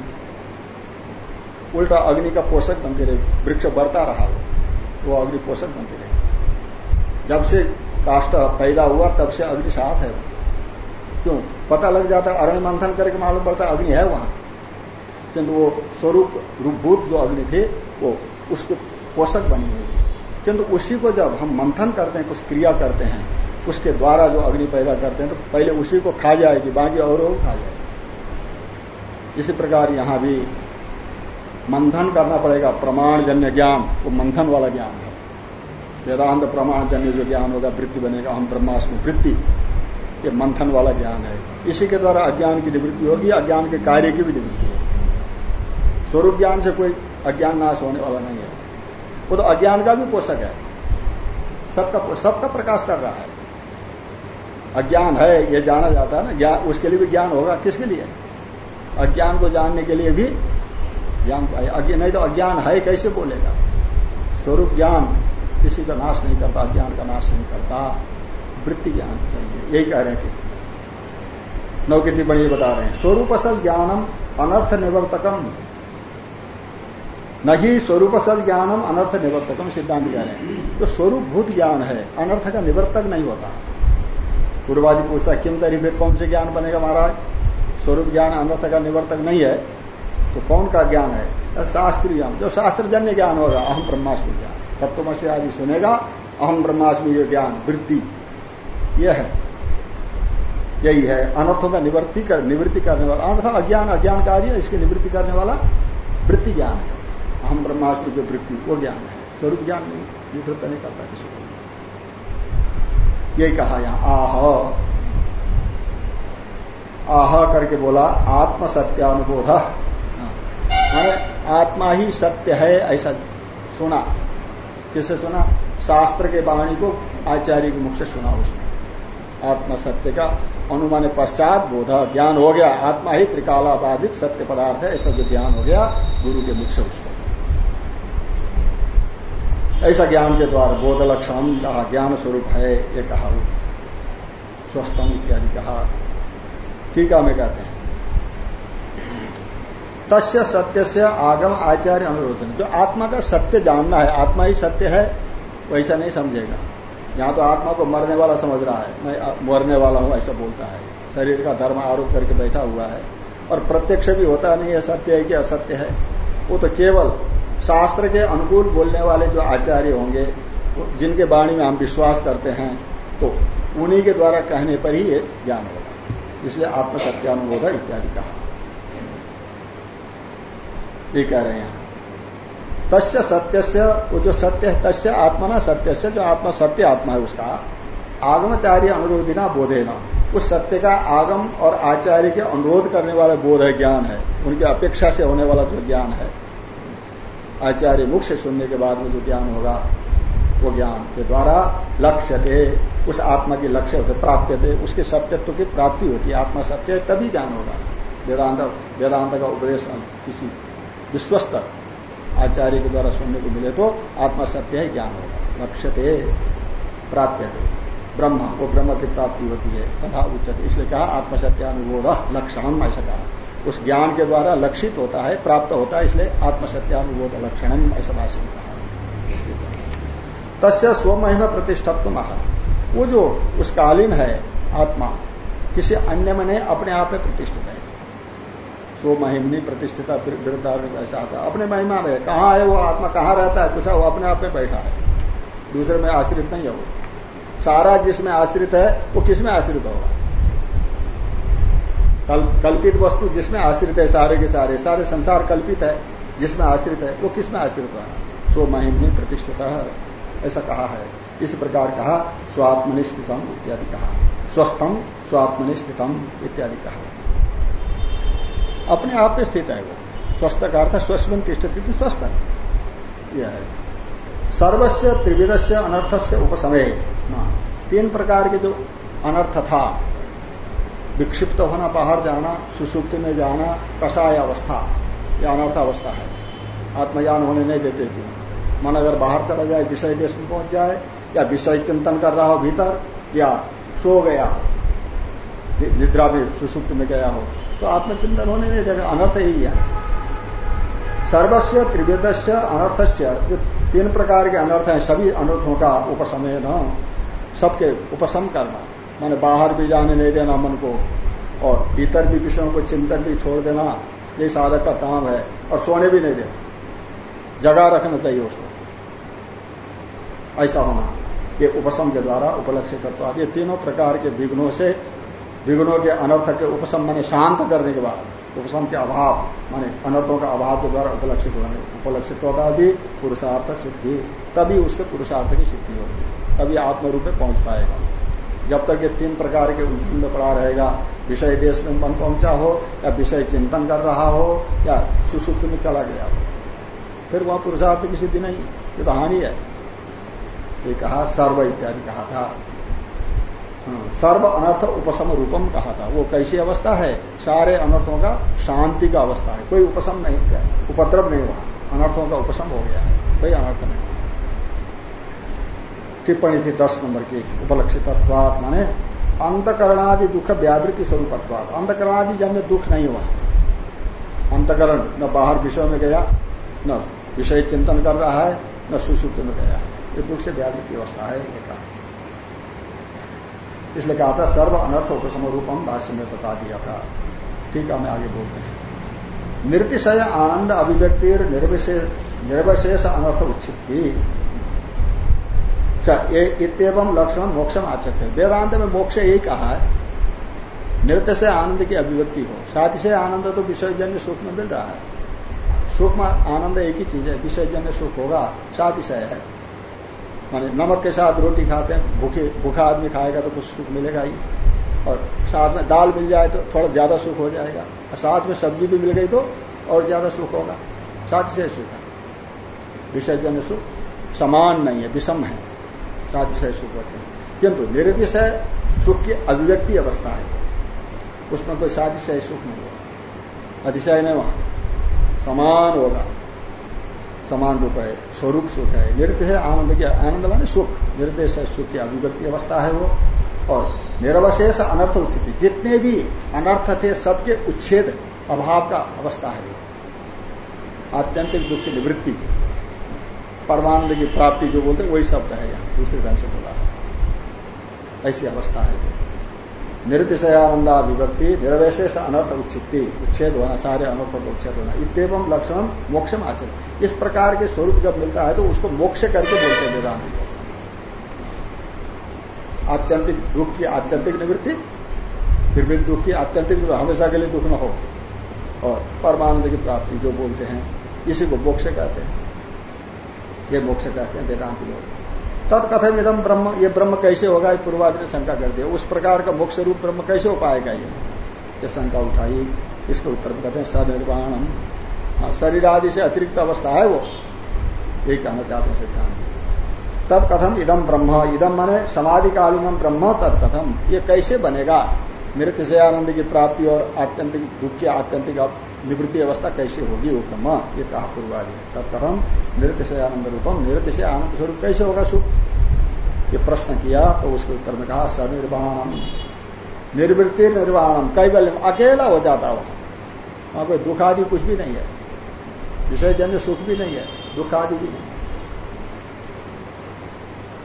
उल्टा अग्नि का पोषक बनती रही, वृक्ष बढ़ता रहा। वो वो अग्नि पोषक बनती रही। जब से काष्ट पैदा हुआ, तब से अग्नि साथ है। क्यों? पता लग जाता अरण्य मंथन करके मालूम पड़ता अग्नि है वहाँ। किंतु वो स्वरूप, रूपभूत जो अग्नि थी, वो उसके पोषक बनी हुई थी। किंतु उसी को जब हम मंथन करते हैं, कुछ क्रिया करते हैं, उसके द्वारा जो अग्नि पैदा करते हैं तो पहले उसी को खा जाएगी, बाकी और खा जाएगी। इसी प्रकार यहाँ भी मंथन करना पड़ेगा प्रमाण जन्य ज्ञान, वो मंथन वाला ज्ञान है। वेदांत प्रमाण जन्य जो ज्ञान होगा, वृत्ति बनेगा, हम ब्रह्मास्म, वृत्ति, ये मंथन वाला ज्ञान है। इसी के द्वारा अज्ञान की निवृत्ति होगी, अज्ञान के कार्य की भी निवृत्ति होगी। स्वरूप ज्ञान से कोई अज्ञान नाश होने वाला नहीं है। वो तो अज्ञान का भी पोषक है। सबका सबका प्रकाश कर रहा है। अज्ञान है, ये जाना जाता है ना उसके लिए भी ज्ञान होगा, किसके लिए? अज्ञान को जानने के लिए भी ज्ञान चाहिए नहीं तो अज्ञान है, कैसे बोलेगा? स्वरूप ज्ञान, किसी का नाश नहीं करता अज्ञान का नाश नहीं करता। वृत्ति ज्ञान चाहिए, यही कह रहे हैं कि नौ की टिप्पणी बता रहे हैं। स्वरूप सद ज्ञानम अनर्थ निवर्तकम। नहीं स्वरूप सद ज्ञानम अनर्थ निवर्तकम, सिद्धांत कह रहे हैं। तो स्वरूप भूत ज्ञान है, अनर्थ का निवर्तक नहीं होता। पूर्वादि पूछता किम तरी फिर कौन से ज्ञान बनेगा महाराज? स्वरूप ज्ञान अनर्थ का निवर्तक नहीं है। तो कौन का ज्ञान है? शास्त्रीय जो शास्त्रजन्य ज्ञान होगा, अहम ब्रह्मास्मि ज्ञान। तत्वमसी आदि सुनेगा, अहम ब्रह्मास्मि ये ज्ञान वृद्धि यह है। यही है। अनर्थों का निवृत्ति कर, निवृत्ति करने वाला। अनर्थ अज्ञान अज्ञान कार्य इसकी निवृत्ति करने वाला वृत्ति ज्ञान है। अहम ब्रह्मास्मि जो वृत्ति, वो ज्ञान है। स्वरूप ज्ञान नहीं। निवृत्त नहीं करता किसी को। यही कहा यहाँ, आह। आह करके बोला आत्म सत्यानुबोध आत्मा ही सत्य है, ऐसा सुना। किससे सुना? शास्त्र के वाणी को आचार्य के मुख से सुना उसने। आत्मा सत्य का अनुमान पश्चात बोध ज्ञान हो गया। आत्मा ही त्रिकाला बाधित सत्य पदार्थ है, ऐसा जो ज्ञान हो गया, गुरु के मुख से उसको। ऐसा ज्ञान के द्वारा बोध लक्षण कहा, ज्ञान स्वरूप है, ये कहा स्वस्थम इत्यादि कहा। टीका में कहते हैं। तस्य सत्य से आगम आचार्य अनुरोधन जो आत्मा का सत्य जानना है, आत्मा ही सत्य है, वैसा नहीं समझेगा। यहाँ तो आत्मा को मरने वाला समझ रहा है, मैं मरने वाला हूँ, ऐसा बोलता है। शरीर का धर्म आरोप करके बैठा हुआ है, और प्रत्यक्ष भी होता नहीं है, सत्य है कि असत्य है। वो तो केवल शास्त्र के अनुकूल बोलने वाले जो आचार्य होंगे जिनके वाणी में हम विश्वास करते हैं तो उन्हीं के द्वारा कहने पर ही ये ज्ञान होगा। इसलिए आत्म सत्यानुबोध इत्यादि कहा। ये कह रहे हैं। तस्य सत्य से वो जो सत्य है, तस्य आत्मा ना सत्य से, जो आत्मा सत्य आत्मा है उसका आगमचार्य अनुरोधिना बोधे न। उस सत्य का आगम और आचार्य के अनुरोध करने वाला बोध है, ज्ञान है। उनकी अपेक्षा से होने वाला जो ज्ञान है, आचार्य मुख से सुनने के बाद में जो ज्ञान होगा, वो ज्ञान के द्वारा लक्ष्य थे उस आत्मा की लक्ष्य होते, प्राप्त थे उसके सत्यत्व की प्राप्ति होती। है आत्मा सत्य है, तभी ज्ञान होगा। वेदांत वेदांत का उपदेश किसी विश्वस्त आचार्य के द्वारा सुनने को मिले तो आत्मा सत्य है, ज्ञान होगा। लक्ष्य थे प्राप्य ब्रह्म, वो ब्रह्म की प्राप्ति होती है, तथा उचित इसलिए कहा आत्मसत्यानुबोध लक्षणम ऐसा कहा। उस ज्ञान के द्वारा लक्षित होता है, प्राप्त होता है, इसलिए आत्मसत्यानुबोध लक्षणम ऐसा भाषण कहा। तस्य स्वमहिम प्रतिष्ठत्व महा वो जो उस कालीन है, आत्मा, किसी अन्य में नहीं, अपने आप में प्रतिष्ठित है। स्व महिमनी प्रतिष्ठित विरुद्धा ऐसा आता अपने महिमा में कहा है वो आत्मा? कहाँ रहता है? पूछा वो अपने आप में बैठा है। दूसरे में आश्रित नहीं है वो। सारा जिसमें आश्रित है वो किसमें आश्रित होगा? कल, कल्पित वस्तु जिसमें आश्रित है सारे के सारे। सारे संसार कल्पित है जिसमें आश्रित है वो किसमें आश्रित होगा? सो महिमनी प्रतिष्ठित ऐसा कहा है। इस प्रकार कहा स्वात्मनिष्ठितम इत्यादि कहा। स्वस्थम स्वात्मनिष्ठितम इत्यादि कहा। अपने आप में स्थित है वो। स्वस्थ का अर्थ स्वस्मिन तिष्ठती स्वस्थ यह है। सर्वस्व त्रिविध से अनर्थ से उपसमय तीन प्रकार के जो अनर्थ था विक्षिप्त होना, बाहर जाना, सुसुप्ति में जाना, कषाय अवस्था यह अनर्थ अवस्था है। आत्मज्ञान होने नहीं देते थे। मन अगर बाहर चला जाए, विषय देश में पहुँच जाए, या विषय चिंतन कर रहा हो भीतर, या सो गया हो निद्रा में सुसुप्त में गया हो तो आत्मचिंतन होने नहीं देगा, अनर्थ ही है। सर्वस्व त्रिवेद से अनर्थ तीन प्रकार के अनर्थ हैं, सभी अनर्थों का उपसमय न। सबके उपशम करना। माने बाहर भी जाने नहीं देना मन को, और भीतर भी विषयों को चिंतन भी छोड़ देना, ये साधक का काम है, और सोने भी नहीं देना। जगा रखना चाहिए उसको। ऐसा होना, ये उपशम के द्वारा उपलक्ष्य करता ये तीनों प्रकार के विघ्नों से विघ्नों के अनर्थ के उपशम माने शांत करने के बाद, उपशम के अभाव माने अनर्थों का अभाव के द्वारा उपलक्षित होने, उपलक्षित होता भी पुरुषार्थ सिद्धि, तभी उसके पुरुषार्थ की सिद्धि होगी, तभी आत्मरूप में पहुँच पाएगा। जब तक ये तीन प्रकार के उलझन में पड़ा रहेगा, विषय देश में मन पहुँचा हो, या विषय चिंतन कर रहा हो, या सुसुप्त में चला गया हो, फिर वह पुरुषार्थ की सिद्धि नहीं, ये तो हानि है। ये कहा सर्व इत्यादि कहा था। सर्व अनर्थ उपशम रूपम कहा था। वो कैसी अवस्था है? सारे अनर्थों का शांति का अवस्था है। कोई उपशम नहीं क्या उपद्रव नहीं हुआ। अनर्थों का उपशम हो गया है। कोई अनर्थ नहीं टिप्पणी थी दस नंबर की, उपलक्षित माने अंतकरणादि दुख व्यावृत्ति स्वरूपत्वाद अंतकरणादि जन्य दुख नहीं हुआ। अंतकरण न बाहर विषय में गया, न विषय चिंतन कर रहा है, न सुसुप्त में गया है। ये दुख से व्यावृत्ति अवस्था है इसलिए कहा था, सर्व अनर्थ उपसम रूपम भाष्य में बता दिया था। ठीक है मैं आगे बोलते हैं। निर्तिशय आनंद अभिव्यक्ति निर्विशेष अनर्थ उच्छिति इतम लक्षण मोक्षम आचक है वेदांत में मोक्ष यही कहा है नृत्य से आनंद की अभिव्यक्ति हो। साथ से आनंद तो विषयजन्य सुख में मिल रहा है। सुख में आनंद एक ही चीज़ है, विषयजन्य सुख होगा साथ ही है। माने नमक के साथ रोटी खाते हैं, भूखे, भूखा आदमी खाएगा तो कुछ सुख मिलेगा ही। और साथ में दाल मिल जाए तो थोड़ा ज़्यादा सुख हो जाएगा। और साथ में सब्ज़ी भी मिल गई तो और ज़्यादा सुख होगा। साथ से सुख है। विसर्जन सुख समान नहीं है, विषम है। साधिशय सुख होते हैं। किंतु निरतिशय सुख की अभिव्यक्ति अवस्था है। उसमें कोई साधिशय सुख नहीं होगा। अतिशय नहीं वहाँ। समान होगा। समान रूप है, स्वरूप सुख है नृत्य है, आनंद की आनंद माने सुख। निर्देश से सुख की अभिव्यक्ति अवस्था है वो। और निरवशेष अनर्थ उचित जितने भी अनर्थ थे, सबके उच्छेद अभाव का अवस्था है। आत्यंतिक दुख की निवृत्ति, परमानंद की प्राप्ति जो बोलते हैं, वही शब्द है यहाँ, दूसरे ढंग से बोला। है ऐसी अवस्था है निर्दिशयानंदा विभक्ति, निर्वैशेष अनर्थ उच्छित्ति, उच्छेद होना सारे अनर्थों का उच्छेद होना इतम लक्षण मोक्षम आचरण इस प्रकार के स्वरूप जब मिलता है तो उसको मोक्ष करके बोलते हैं वेदांत। आत्यंतिक दुख की आत्यंतिक निवृत्ति, फिर भी दुख की आत्यंतिक हमेशा के लिए दुख न हो। और परमानंद की प्राप्ति जो बोलते हैं, इसी को मोक्ष कहते हैं। ये मोक्ष कहते हैं वेदांति लोग। तत्कथम इदम ब्रह्म ये ब्रह्म कैसे होगा? ये पूर्वादि ने शंका कर दिया। उस प्रकार का मुख्य रूप ब्रह्म कैसे हो पाएगा ये? ये शंका उठाई। इसके उत्तर में कहते हैं सनिर्वाणम। हाँ, शरीर आदि से अतिरिक्त अवस्था है वो। यही कहना चाहते हैं सिद्धांत। तत्कथम इदम ब्रह्म। इदम माने समाधिकालीन ब्रह्म तत्कथम। ये कैसे बनेगा? मृत से आनंद की प्राप्ति और आत्यंतिक दुख की आत्यंतिक निवृत्ति अवस्था कैसे होगी? वो ब्रह्म, ये कहा पूर्वादि तत्कर्म नृत्य से आनंद रूपम से आनंद स्वरूप कैसे होगा सुख? ये प्रश्न किया तो उसके उत्तर में कहा, सनिर्वाणम। निर्वृत्ति निर्वाणम कैबल्य अकेला हो जाता वहाँ। वहाँ कोई दुख आदि कुछ भी नहीं है। विषय जन्य सुख भी नहीं है दुख आदि भी नहीं है।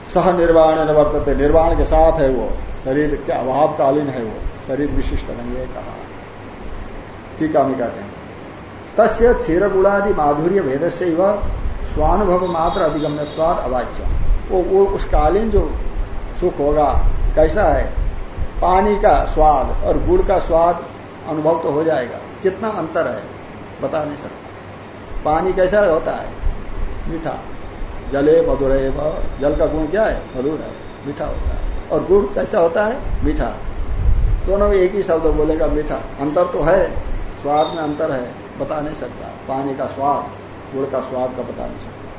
सह निर्वाण वर्तते, निर्वाण के साथ है वो। शरीर के अभावकालीन है वो। शरीर विशिष्ट नहीं है, कहा। टीका में कहते हैं तस्य क्षीर गुणादि माधुर्य भेद से वह स्वानुभव मात्र अधिगम्यवाद अवाच्य वो वो, उस कालीन जो सुख होगा, कैसा है? पानी का स्वाद और गुड़ का स्वाद अनुभव तो हो जाएगा। कितना अंतर है? बता नहीं सकता। पानी कैसा होता है? मीठा। जले मधुर जल का गुण क्या है? मधुर है। मीठा होता है। और गुड़ कैसा होता है? मीठा। दोनों एक ही शब्द बोलेगा मीठा। अंतर तो है। स्वाद में अंतर है, बता नहीं सकता। पानी का स्वाद, गुड़ का स्वाद का बता नहीं सकता।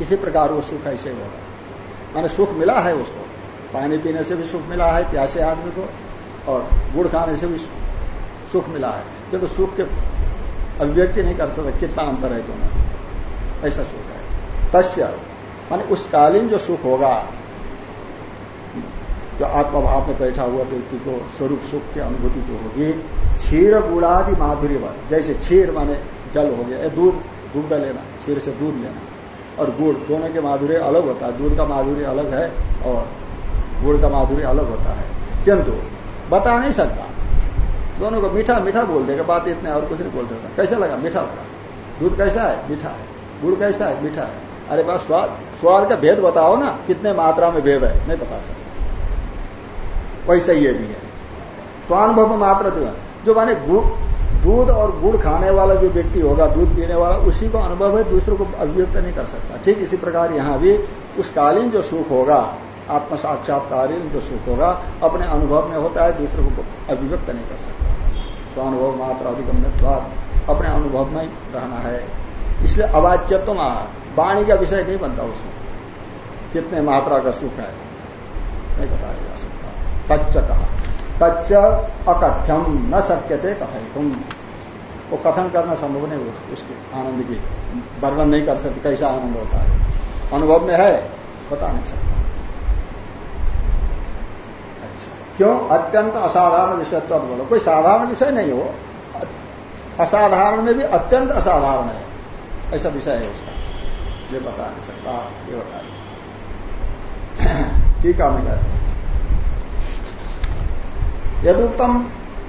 इसी प्रकार वो सुख ऐसे ही होगा माने सुख मिला है उसको। पानी पीने से भी सुख मिला है, प्यासे आदमी को, और गुड़ खाने से भी सुख मिला है। किंतु तो सुख के अभिव्यक्ति नहीं कर सकता कितना अंतर है दोनों। ऐसा सुख है। तस्य, माने उस कालीन जो सुख होगा, जो आत्मभाव में बैठा हुआ व्यक्ति को स्वरूप सुख की अनुभूति जो होगी क्षीर गुड़ादि माधुर्य जैसे क्षीर माने जल हो गया दूध दूध लेना क्षीर से दूध लेना। और गुड़, दोनों के माधुर्य अलग होता है। दूध का माधुर्य अलग है और गुड़ का माधुर्य अलग होता है। किंतु, बता नहीं सकता। दोनों को मीठा मीठा बोल देगा, बात इतने और कुछ नहीं बोल सकता। कैसा लगा? मीठा लगा। दूध कैसा है? मीठा है। गुड़ कैसा है? मीठा है। अरे बस, स्वाद स्वाद का भेद बताओ ना, कितने मात्रा में भेद है, नहीं बता सकता। वैसे ये भी है। स्वानुभव मात्र जो माने दूध और गुड़ खाने वाला जो व्यक्ति होगा, दूध पीने वाला, उसी को अनुभव है, दूसरों को अभिव्यक्त नहीं कर सकता। ठीक इसी प्रकार यहाँ भी उस कालीन जो सुख होगा आत्म साक्षात्कालीन जो सुख होगा, अपने अनुभव में होता है, दूसरों को अभिव्यक्त नहीं कर सकता। स्वानुभव मात्र अधिगम्यवाद अपने अनुभव में रहना है। इसलिए अवाच्यत्व तो वाणी का विषय नहीं बनता उसमें। कितने मात्रा का सुख है, नहीं बताया जा सकता। तच्च कहा। तच्च अकथ्यम न थे कथित तुम वो कथन करना संभव नहीं उसके आनंद की वर्णन नहीं कर सकते, कैसा आनंद होता है। अनुभव में है, बता नहीं सकता। क्यों? अत्यंत असाधारण विषय तो बोलो। कोई साधारण विषय नहीं हो। असाधारण में भी अत्यंत असाधारण है। ऐसा विषय है उसका। ये बता नहीं सकता, ये बता ठीक है। यदुक्तम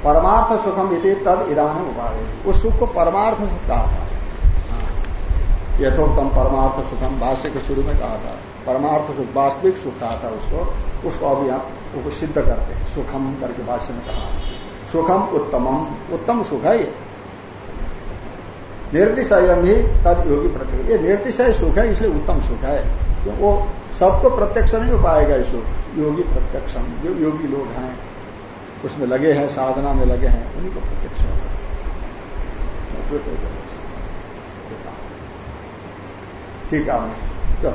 परमार्थ सुखम यदि तद इधान उपाधि उस सुख को परमार्थ सुख कहा था। यथोक्तम परमार्थ सुखम भाष्य के शुरू में कहा था। परमार्थ सुख, वास्तविक सुख कहा था उसको। उसको अभी आप उसको सिद्ध करते हैं। सुखम करके भाष्य में कहा। सुखम उत्तमम। उत्तम सुख है ये। निर्दिशय ही तद योगी प्रत्यक्ष ये निर्दिशय सुख है, इसलिए उत्तम सुख है। तो वो सबको प्रत्यक्ष नहीं हो पाएगा सुख। योगी प्रत्यक्षम। जो योगी लोग हैं उसमें लगे हैं, साधना में लगे हैं, उन्हीं को प्रत्यक्ष होगा दूसरे को ठीक है तो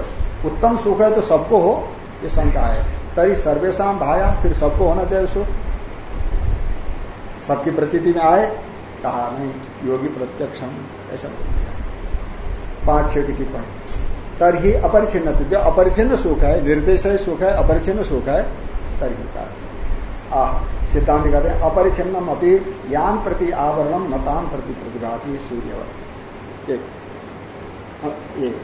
उत्तम सुख है तो सबको हो, ये शंका है। तरी सर्वेशा भाया, फिर सबको होना चाहिए सुख। सबकी प्रतीति में आए, कहा नहीं, योगी प्रत्यक्षम ऐसा बोल दिया। पाँच छह की टिप्पणी। तरही अपरिचिन्न जो अपरिचिन्न सुख है, निर्देश सुख है अपरिचिन्न सुख है, तरही का आह सिद्धांत कहते हैं अपरिचिन्नम अपनी ज्ञान प्रति आवरणम नतान प्रति प्रतिभाती सूर्य एक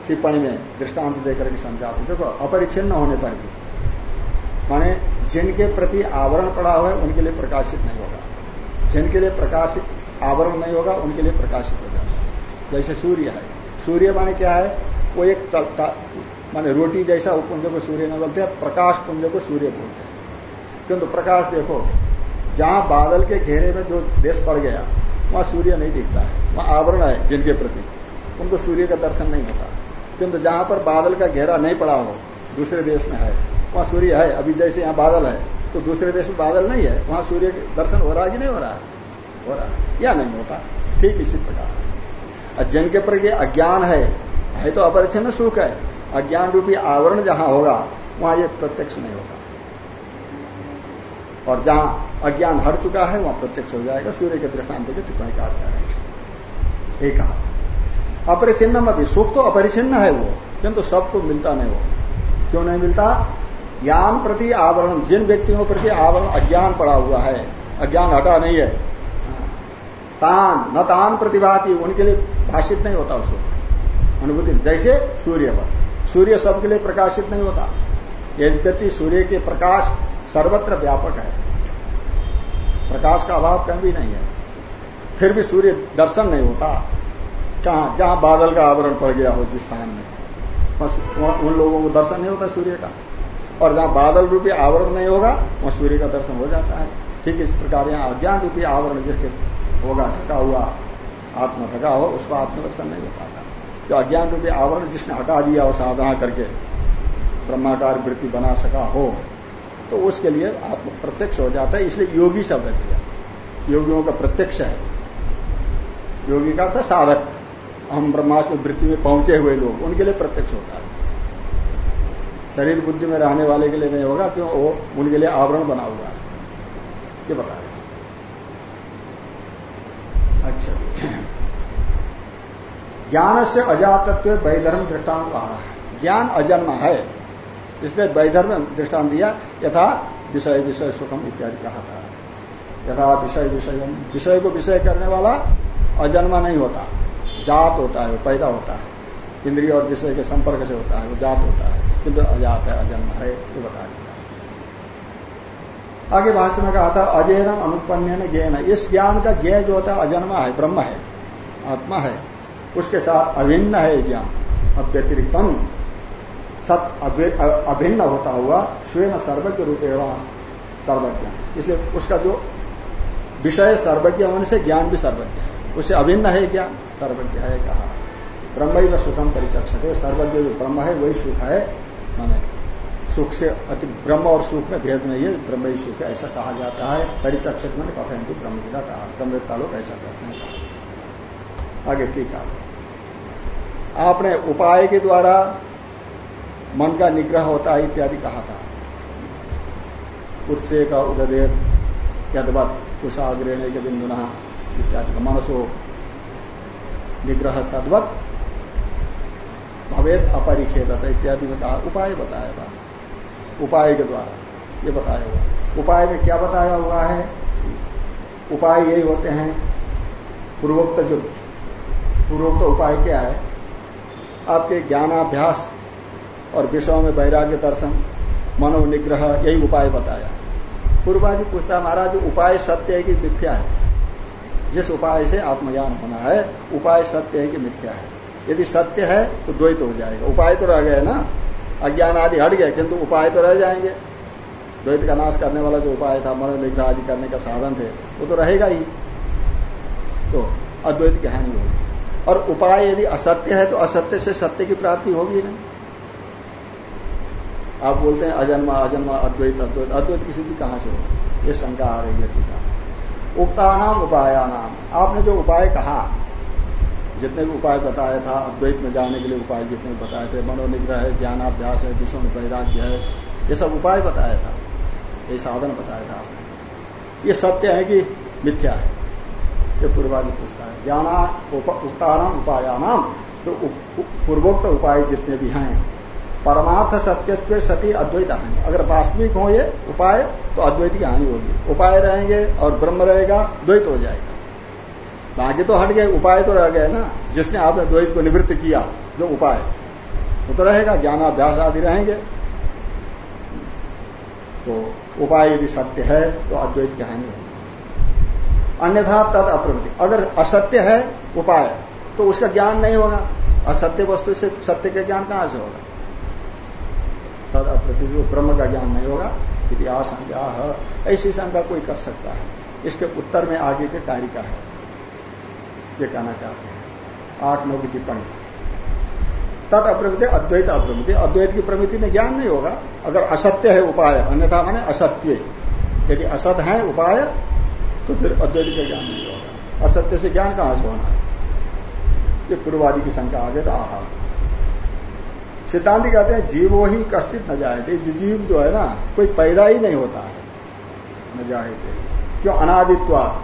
टिप्पणी में दृष्टांत देकर के समझाते देखो अपरिचिन्न होने पर भी, माने जिनके प्रति आवरण पड़ा हुआ है, उनके लिए प्रकाशित नहीं होगा। जिनके लिए प्रकाशित, आवरण नहीं होगा, उनके लिए प्रकाशित हो जैसे सूर्य है। सूर्य माने क्या है? वो एक माने रोटी जैसा पुंज को सूर्य नहीं बोलते हैं, प्रकाश पुंज को सूर्य बोलते हैं। किंतु प्रकाश देखो, जहाँ बादल के घेरे में जो देश पड़ गया, वहाँ सूर्य नहीं दिखता है, वहाँ आवरण है जिनके प्रति। उनको सूर्य का दर्शन नहीं होता। किंतु जहाँ पर बादल का घेरा नहीं पड़ा हो, दूसरे देश में है, वहाँ सूर्य है। अभी जैसे यहाँ बादल है तो दूसरे देश में बादल नहीं है, वहाँ सूर्य दर्शन हो रहा है कि नहीं हो रहा है? हो रहा है। या नहीं होता। ठीक इसी प्रकार। और जिनके प्रति अज्ञान है है तो अपरिचन्न सुख है। अज्ञान रूपी आवरण जहाँ होगा, वहाँ ये प्रत्यक्ष नहीं होगा। और जहाँ अज्ञान हट चुका है, वहाँ प्रत्यक्ष हो जाएगा, सूर्य के दृष्टांत के टिप्पणी कार कर रहे एक कहा, अपरिचिन्न भी सुख तो अपरिचिन्न है वो, किंतु सबको मिलता नहीं वो। क्यों नहीं मिलता? ज्ञान प्रति आवरण, जिन व्यक्तियों प्रति आवरण अज्ञान पड़ा हुआ है, अज्ञान हटा नहीं है, तान, न तान प्रतिभाती, उनके लिए भाषित नहीं होता उसको। अनुभूति, जैसे सूर्य पर। सूर्य सबके लिए प्रकाशित नहीं होता। यद्यपि सूर्य के प्रकाश सर्वत्र व्यापक है। प्रकाश का अभाव कहीं भी नहीं है। फिर भी सूर्य दर्शन नहीं होता। कहा? जहाँ बादल का आवरण पड़ गया हो जिस स्थान में। बस उन लोगों को दर्शन नहीं होता सूर्य का। और जहाँ बादल रूपी आवरण नहीं होगा, वहाँ सूर्य का दर्शन हो जाता है। ठीक इस प्रकार यहाँ अज्ञान रूपी आवरण जिसके होगा, ढका हुआ, आत्मा ढका हो, उसको आत्मदर्शन नहीं हो पाता। जो अज्ञान रूपी आवरण जिसने हटा दिया हो साधना करके, ब्रह्माकार वृत्ति बना सका हो तो उसके लिए आत्म प्रत्यक्ष हो जाता है, इसलिए योगी शब्द दिया। योगियों का प्रत्यक्ष है। योगी का अर्थ साधक। हम ब्रह्मास्म वृत्ति में पहुँचे हुए लोग, उनके लिए प्रत्यक्ष होता है। शरीर बुद्धि में रहने वाले के लिए नहीं होगा, क्यों? वो उनके लिए आवरण बना हुआ है। ये बता रहे अच्छा। ज्ञान से अजातत्व वैधर्म दृष्टांत कहा। ज्ञान अजन्म है। इसलिए वैधर्म दृष्टांत दिया, यथा विषय विषय सुखम इत्यादि कहा था। यथा विषय विषय विषय को विषय करने वाला अजन्मा नहीं होता, जात होता है, पैदा होता है। इंद्रिय और विषय के संपर्क से होता है, वो जात होता है, किंतु अजात है, अजन्म है, ये बता दिया। आगे भाष्य में कहा था अजयनम अनुत्पन्न ने ज्ञान। इस ज्ञान का ज्ञ जो होता है, अजन्मा है, ब्रह्म है, आत्मा है, उसके साथ अभिन्न है ज्ञान, अव्यतिरिक्तम। सत अभिन्न होता हुआ स्वयं सर्वज्ञ रूपेण सर्वज्ञ। इसलिए उसका जो विषय सर्वज्ञ होने से ज्ञान भी सर्वज्ञ है। उससे अभिन्न है ज्ञान सर्वज्ञ है कहा। ब्रह्म ही सुखम परिचक्षक सर्वज्ञ जो ब्रह्म है, वही सुख है। माने सुख से अति ब्रह्म और सुख में भेद नहीं है ब्रह्म ही सुख है, ऐसा कहा जाता है। परिचक्षक मैंने कथन की ब्रह्मविदा कहा। ब्रह्मविदा लोग ऐसा कहते हैं। कहा आगे की कहा आपने उपाय के द्वारा मन का निग्रह होता है इत्यादि कहा था। उत्से का उददेव यदवत कुशाग्रेण के बिंदुना इत्यादि का मनसो निग्रह तद्वत भवेद अपरिखेद इत्यादि में कहा उपाय बताया था। उपाय के द्वारा ये बताया हुआ। उपाय में क्या बताया हुआ है? उपाय यही होते हैं पूर्वोक्त जो पूर्वोक्त उपाय क्या है? आपके ज्ञानाभ्यास और विषयों में वैराग्य दर्शन, मनोनिग्रह, यही उपाय बताया। पूर्वादि पूछता महाराज, उपाय सत्य है कि मिथ्या है? जिस उपाय से आत्मज्ञान होना है, उपाय सत्य है कि मिथ्या है। यदि सत्य है तो द्वैत हो जाएगा। उपाय तो रह गए ना? अज्ञान आदि हट गए, किंतु उपाय तो रह जाएँगे। द्वैत का नाश करने वाला जो उपाय था, मनोनिग्रह आदि करने का साधन थे, वो तो रहेगा ही। तो अद्वैत की हानि होगी। और उपाय यदि असत्य है तो असत्य से सत्य की प्राप्ति होगी नहीं। आप बोलते हैं अजन्मा अजन्मा, अद्वैत अद्वैत। अद्वैत की स्थिति कहाँ से हो ये शंका आ रही है टीका नाम उपाया नाम आपने जो उपाय कहा, जितने भी उपाय बताया था, अद्वैत में जाने के लिए उपाय जितने बताए थे, मनोनिग्रह है, ज्ञानाभ्यास है विष्णु वैराग्य है, ये सब उपाय बताया था। ये साधन बताया था आपने। ये सत्य है कि मिथ्या है? ये पूर्वादि पूछता है। ज्ञाना उक्तानाम उपायानाम। तो पूर्वोक्त उपाय जितने भी हैं परमार्थ सत्यत्व सती अद्वैत हानि अगर वास्तविक हो ये उपाय तो अद्वैत की हानि होगी। उपाय रहेंगे और ब्रह्म रहेगा, द्वैत हो जाएगा। बाकी तो हट गए, उपाय तो रह गए ना। जिसने आपने द्वैत को निवृत्त किया, जो उपाय, वो तो रहेगा, ज्ञानाभ्यास आदि रहेंगे। तो उपाय यदि सत्य है तो अद्वैत की हानि होगी। अन्यथा तद अप्रवृत्ति। अगर असत्य है, उपाय तो उसका ज्ञान नहीं होगा। असत्य वस्तु से सत्य का ज्ञान कहाँ से होगा? तद अप्रति ब्रह्म का ज्ञान नहीं होगा इतिहास संज्ञा ऐसी शंका कोई कर सकता है। इसके उत्तर में आगे के कार्य का है। ये कहना चाहते हैं। आठ नौ की टिप्पणी। तद अप्रमिति अद्वैत अप्रमिति अद्वैत की प्रमिति में ज्ञान नहीं होगा। अगर असत्य है, उपाय। अन्यथा माने असत्य यदि असत है, उपाय तो फिर अद्वैत का ज्ञान नहीं होगा। असत्य से ज्ञान कहाँ से होना? है ये पूर्वादि की शंका आगे तो आहा। सिद्धांति कहते हैं, जीवो ही कश्चित न जाए जीव जो है ना, कोई पैदा ही नहीं होता है, न जाए थे क्यों? अनादित्वा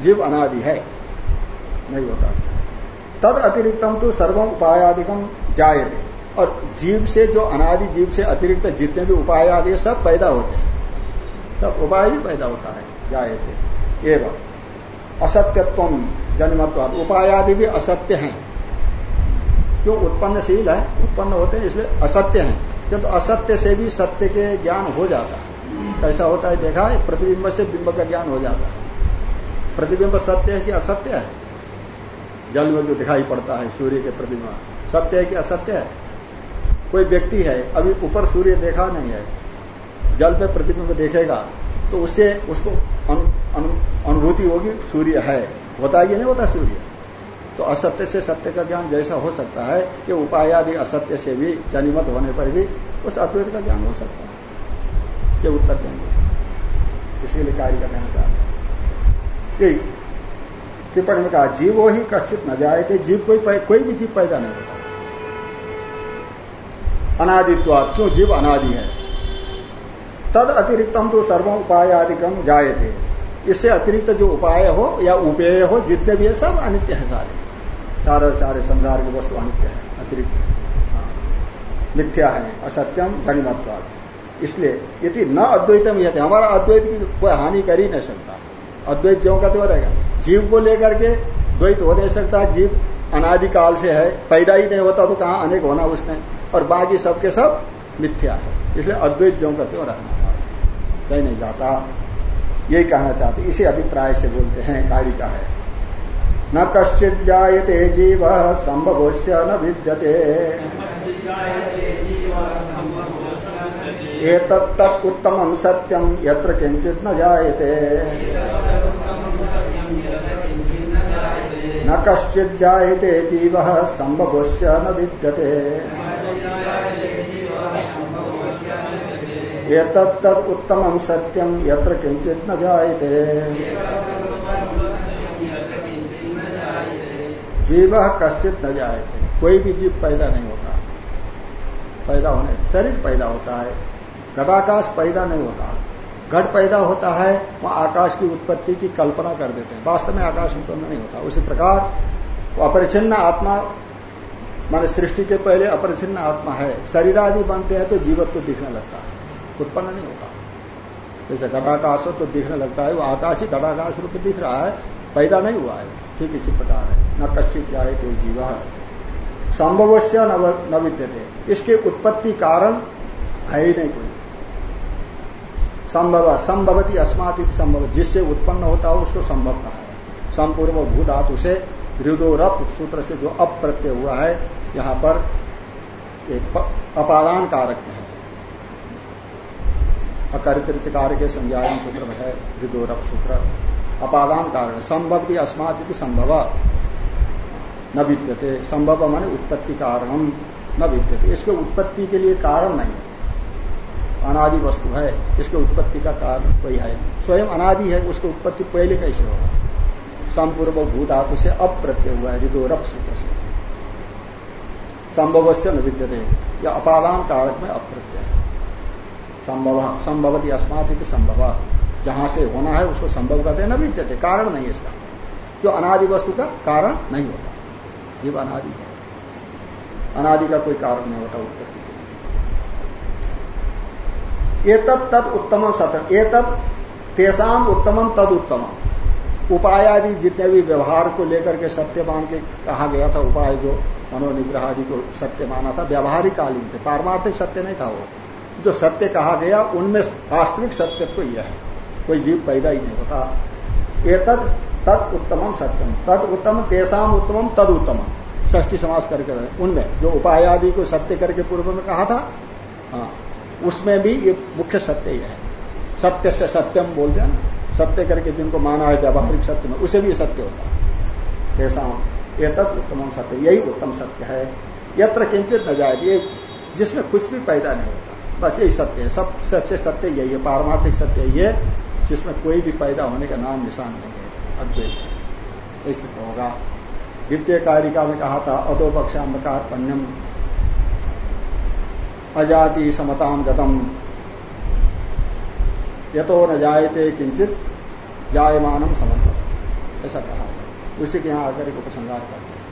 जीव अनादि है, नहीं होता। तद अतिरिक्तम तो सर्व उपायादिकम जायते। और जीव से जो अनादि, जीव से अतिरिक्त जितने भी उपाय आदि सब पैदा होते हैं। सब उपाय भी पैदा होता है जाए थे एवं असत्यत्व जन्मत्व उपाय आदि भी असत्य हैं। क्यों? उत्पन्नशील है, उत्पन्न होते हैं, इसलिए असत्य हैं। किंतु असत्य से भी सत्य के ज्ञान हो जाता है कैसा होता है, देखा है, प्रतिबिंब से बिंब का ज्ञान हो जाता है। प्रतिबिंब सत्य है कि असत्य है? जल में जो दिखाई पड़ता है, सूर्य के प्रतिबिंब, सत्य है कि असत्य है? कोई व्यक्ति है, अभी ऊपर सूर्य देखा नहीं है, जल में प्रतिबिंब देखेगा तो उससे उसको अनुभूति होगी, सूर्य है। होता ही नहीं होता सूर्य। तो असत्य से सत्य का ज्ञान जैसा हो सकता है, ये उपाय आदि असत्य से भी जनिमत होने पर भी उस अद्वैत का ज्ञान हो सकता है। ये उत्तर देंगे। इसके लिए कार्य का कहना चाहते हैं। टिप्पणी में कहा, जीव ही कश्चित न जाए थे जीव कोई कोई भी जीव पैदा नहीं होता। अनादित्वाद क्यों? जीव अनादि है। तद अतिरिक्तम तो सर्व उपाय आदिकम जाए थे इससे अतिरिक्त जो उपाय हो या उपेय हो, जितने भी है, सब अनित्य है सारे। सारे सारे संसार की वस्तु अनित्य है अतिरिक्त। हाँ। मिथ्या है, असत्यम जनिमत्वाद इसलिए यदि न अद्वैतम यह हमारा अद्वैत की कोई हानि कर ही नहीं सकता। अद्वैत ज्यो का तो रहेगा। जीव को लेकर के द्वैत हो नहीं सकता, जीव अनादिकाल से है, पैदा ही नहीं होता तो कहाँ अनेक होना उसने। और बाकी सबके सब मिथ्या है। इसलिए अद्वैत ज्यो का तो रहना कहीं नहीं जाता। यही कहना चाहते इसी अभिप्राय से बोलते हैं, कार्य का है? न कश्चित जायते जीव संभव न विद्यते। तत्त उत्तम सत्यम यत्र किंचित न जायते। न कश्चित जायते जीव संभव न विद्यते। ये तत्त उत्तम सत्यम यत्र किंचित न जायते। जीव कश्चित न जायते। कोई भी जीव पैदा नहीं होता। पैदा होने, शरीर पैदा होता है, घटाकाश पैदा नहीं होता। घट पैदा होता है, वह आकाश की उत्पत्ति की कल्पना कर देते हैं। वास्तव में आकाश उत्पन्न नहीं होता। उसी प्रकार, वो अपरिचिन्न आत्मा, माने सृष्टि के पहले अपरिचिन्न आत्मा है। शरीर आदि बनते हैं तो जीवत्व तो दिखने लगता है। उत्पन्न नहीं होता। जैसे घटाकाश तो दिखने लगता है। वो आकाश ही घटाकाश रूप दिख रहा है, पैदा नहीं हुआ है। ठीक इसी प्रकार है। न कश्चित जाए तो जीव संभव से न विद्य थे इसके उत्पत्ति कारण है ही नहीं कोई। संभव संभवती अस्मात संभव। जिससे उत्पन्न होता हो उसको संभव कहा है। संपूर्व भू धातु से हृदो रप सूत्र से जो अप्रत्यय हुआ है, यहाँ पर एक अपादान कारक है। अकरितकार के संज्ञान सूत्र है हृदोरप सूत्र। अपादान कारण। संभव की अस्मात संभव। न विद्यते। संभव माने उत्पत्ति कारण न विद्यते। इसके उत्पत्ति के लिए कारण नहीं। अनादि वस्तु है। इसके उत्पत्ति का कारण कोई है स्वयं अनादि है, उसकी उत्पत्ति पहले कैसे होगा? संपूर्व भू धातु से अप्रत्यय हुआ है हृदोरप सूत्र से। संभव से न विद्यते। या अपादान कारक में अप्रत्यय है। संभव। संभवती अस्मात संभव। जहाँ से होना है उसको संभव कहते हैं, न विद्यते कारण नहीं इसका। जो अनादि वस्तु का कारण नहीं होता। जीव अनादि है। अनादि का कोई कारण नहीं होता उत्पत्ति के तत् तद उत्तम सतम ए तेसाम उत्तमम तद उत्तम उपाय आदि जितने भी व्यवहार को लेकर के सत्य मान के कहा गया था, उपाय जो मनोनिग्रह आदि को सत्य माना था व्यवहारिक कालीन थे। पारमार्थिक सत्य नहीं था वो। जो सत्य कहा गया, उनमें वास्तविक सत्य तो यह है। कोई जीव पैदा ही नहीं होता। ये तद तद उत्तमम सत्यम। तद उत्तम, तेसाम उत्तमम, तद उत्तम। ष्टी समास करके उनमें जो उपाय आदि को सत्य करके पूर्व में कहा था हाँ उसमें भी ये मुख्य सत्य ही है। सत्य से सत्यम बोलते हैं सत्य करके जिनको माना है व्यावहारिक सत्य में, उसे भी सत्य होता है। तेसाम, ये तद उत्तम सत्य, यही उत्तम सत्य है। यत्र किंचित न जाए ये जिसमें कुछ भी पैदा नहीं होता। बस यही सत्य है। सब, सबसे सत्य यही है। पारमार्थिक सत्य यही है। जिसमें कोई भी पैदा होने का नाम निशान नहीं है। अद्वैत है। ऐसे तो होगा। द्वितीय कारिका में कहा था अदो पक्षाम्बकार पण्यम। अजाति समताम गतम। यतो न जायते किंचित जायमानम समन्वत ऐसा कहा था। उसी के यहाँ आकर उपसंगार करते हैं।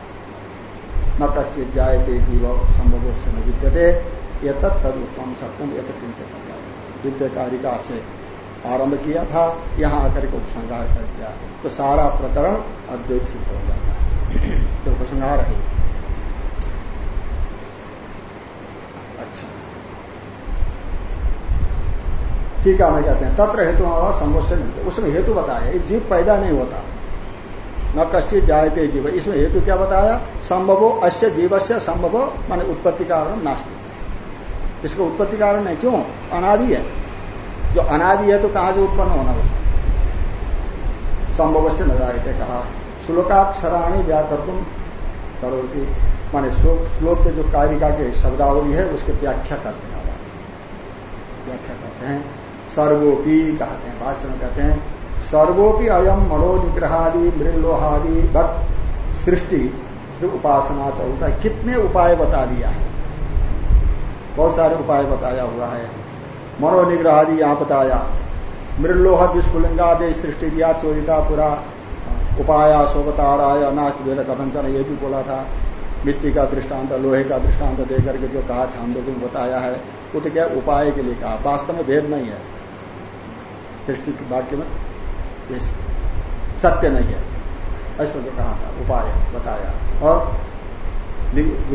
न कश्चित जायते जीव संभव से न विद्यते ये तद उत्तम सत्यम ये किंचित द्वितीय कारिका से आरंभ किया था, यहाँ आकर के उपसंहार कर दिया। तो सारा प्रकरण अद्वैत सिद्ध हो जाता है। तो उपसंहार है। अच्छा। ठीक है मैं कहते हैं, तत्र हेतु संवत्सर उसमें हेतु बताया जीव पैदा नहीं होता। न कश्चित जायते जीव। इसमें हेतु क्या बताया? संभवो अश्य जीव से संभव, माने उत्पत्ति कारण नास्तिक इसका उत्पत्ति कारण है क्यों? अनादि है। जो अनादि है तो कहाँ से उत्पन्न होना उसमें? संभव से न जायते कहा। श्लोकाक्षराणी व्याकर तुम करो करोती। माने श्लोक के जो कारिका के शब्दावली है, उसके व्याख्या करते हैं व्याख्या करते हैं। सर्वोपी कहते हैं, भाष्य में कहते हैं, सर्वोपि अयम मनोनिग्रहादि, मृलोहादि भक्त सृष्टि, जो उपासना चलता है। कितने उपाय बता दिया है? बहुत सारे उपाय बताया हुआ है। मनोनिग्रह आदि यहाँ बताया मृलोह विस्फुलिंगादि सृष्टि दिया चोदिता पूरा। उपाय सोवताराय अनास्त वेद कथन ये भी बोला था। मिट्टी का दृष्टांत, लोहे का दृष्टांत देकर के जो कहा छांदो में बताया है, वो तो क्या उपाय के लिए कहा? वास्तव में भेद नहीं है। सृष्टि के वाक्य में सत्य नहीं है। ऐसा जो कहा था, उपाय बताया। और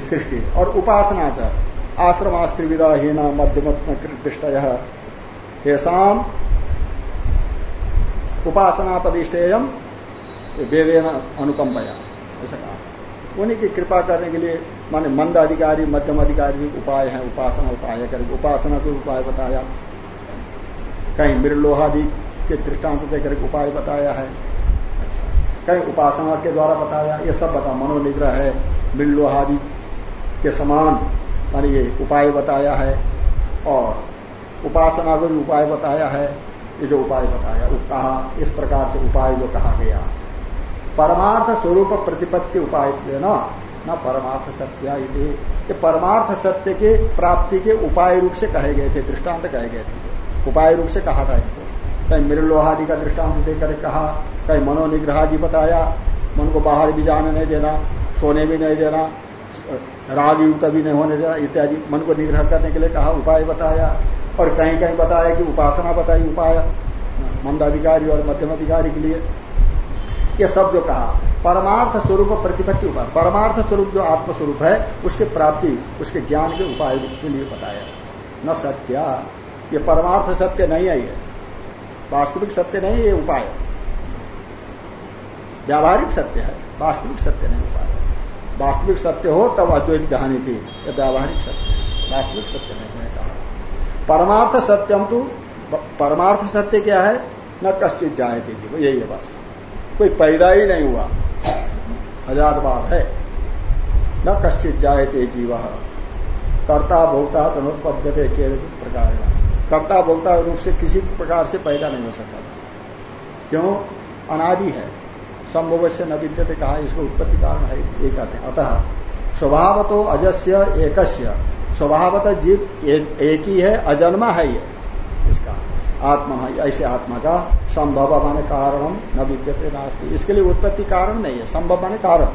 सृष्टि और उपासना च आश्रमास्त्रिविदा हीना मध्यम दृष्ट येषाम उपासना पदिष्ठेयम वेदेन अनुकंपया ऐसा कहा उन्हीं की कृपा करने के लिए माने मंद अधिकारी, मध्यम अधिकारी भी उपाय है, उपासना उपाय करके उपासना को उपाय बताया। कहीं मृलोहादि के दृष्टांत देकर उपाय बताया है। अच्छा। कहीं उपासना के द्वारा बताया, ये सब बता, मनोनिग्रह है। मृलोहादि के समान मान ये उपाय बताया है और उपासना को भी उपाय बताया है, ये जो उपाय बताया कहा, इस प्रकार से उपाय जो कहा गया। परमार्थ स्वरूप प्रतिपत्ति उपाय न? परमार्थ सत्या ये परमार्थ सत्य के प्राप्ति के उपाय रूप से कहे गए थे, दृष्टांत कहे गए थे। उपाय रूप से कहा था इनको। कहीं मृलोहादि का दृष्टांत देकर कहा, कहीं मनोनिग्रहादि बताया, मन को बाहर भी जाने नहीं देना, सोने भी नहीं देना राग युक्त भी नहीं होने देना, इत्यादि। मन को निग्रह करने के लिए कहा, उपाय बताया। और कहीं कहीं बताया कि उपासना बताई, उपाय। मंदाधिकारी और मध्यम अधिकारी के लिए। ये सब जो कहा, परमार्थ स्वरूप प्रतिपत्ति उपाय। परमार्थ स्वरूप जो आत्म स्वरूप है, उसके प्राप्ति, उसके ज्ञान के उपाय के लिए बताया। न सत्या। ये परमार्थ सत्य नहीं है ये। वास्तविक सत्य नहीं ये उपाय। व्यावहारिक सत्य है, वास्तविक सत्य नहीं उपाय। वास्तविक सत्य हो, तब अद्वैत कहानी थी। यह व्यावहारिक सत्य है। वास्तविक सत्य नहीं है कहा। परमार्थ सत्यम तो परमार्थ सत्य क्या है? न कश्चित जाए थे जीव, यही है बस। कोई पैदा ही नहीं हुआ। हज़ार बात है। न कश्चित जाए थे जीव। कर्ता भोक्ता तनोत्पद्यते के प्रकार कर्ता भोक्ता रूप से किसी प्रकार से पैदा नहीं हो सकता था। क्यों? अनादि है। संभव से न विद्यते कहा, इसको उत्पत्ति कारण है, ये कहते हैं। अतः स्वभाव तो अजस्य एकस्य। स्वभावत जीव एक ही है, अजन्मा है ये। इसका आत्मा, ऐसे आत्मा का संभव माने कारण न विद्यते नास्ती। इसके लिए उत्पत्ति कारण नहीं है, संभव माने कारण।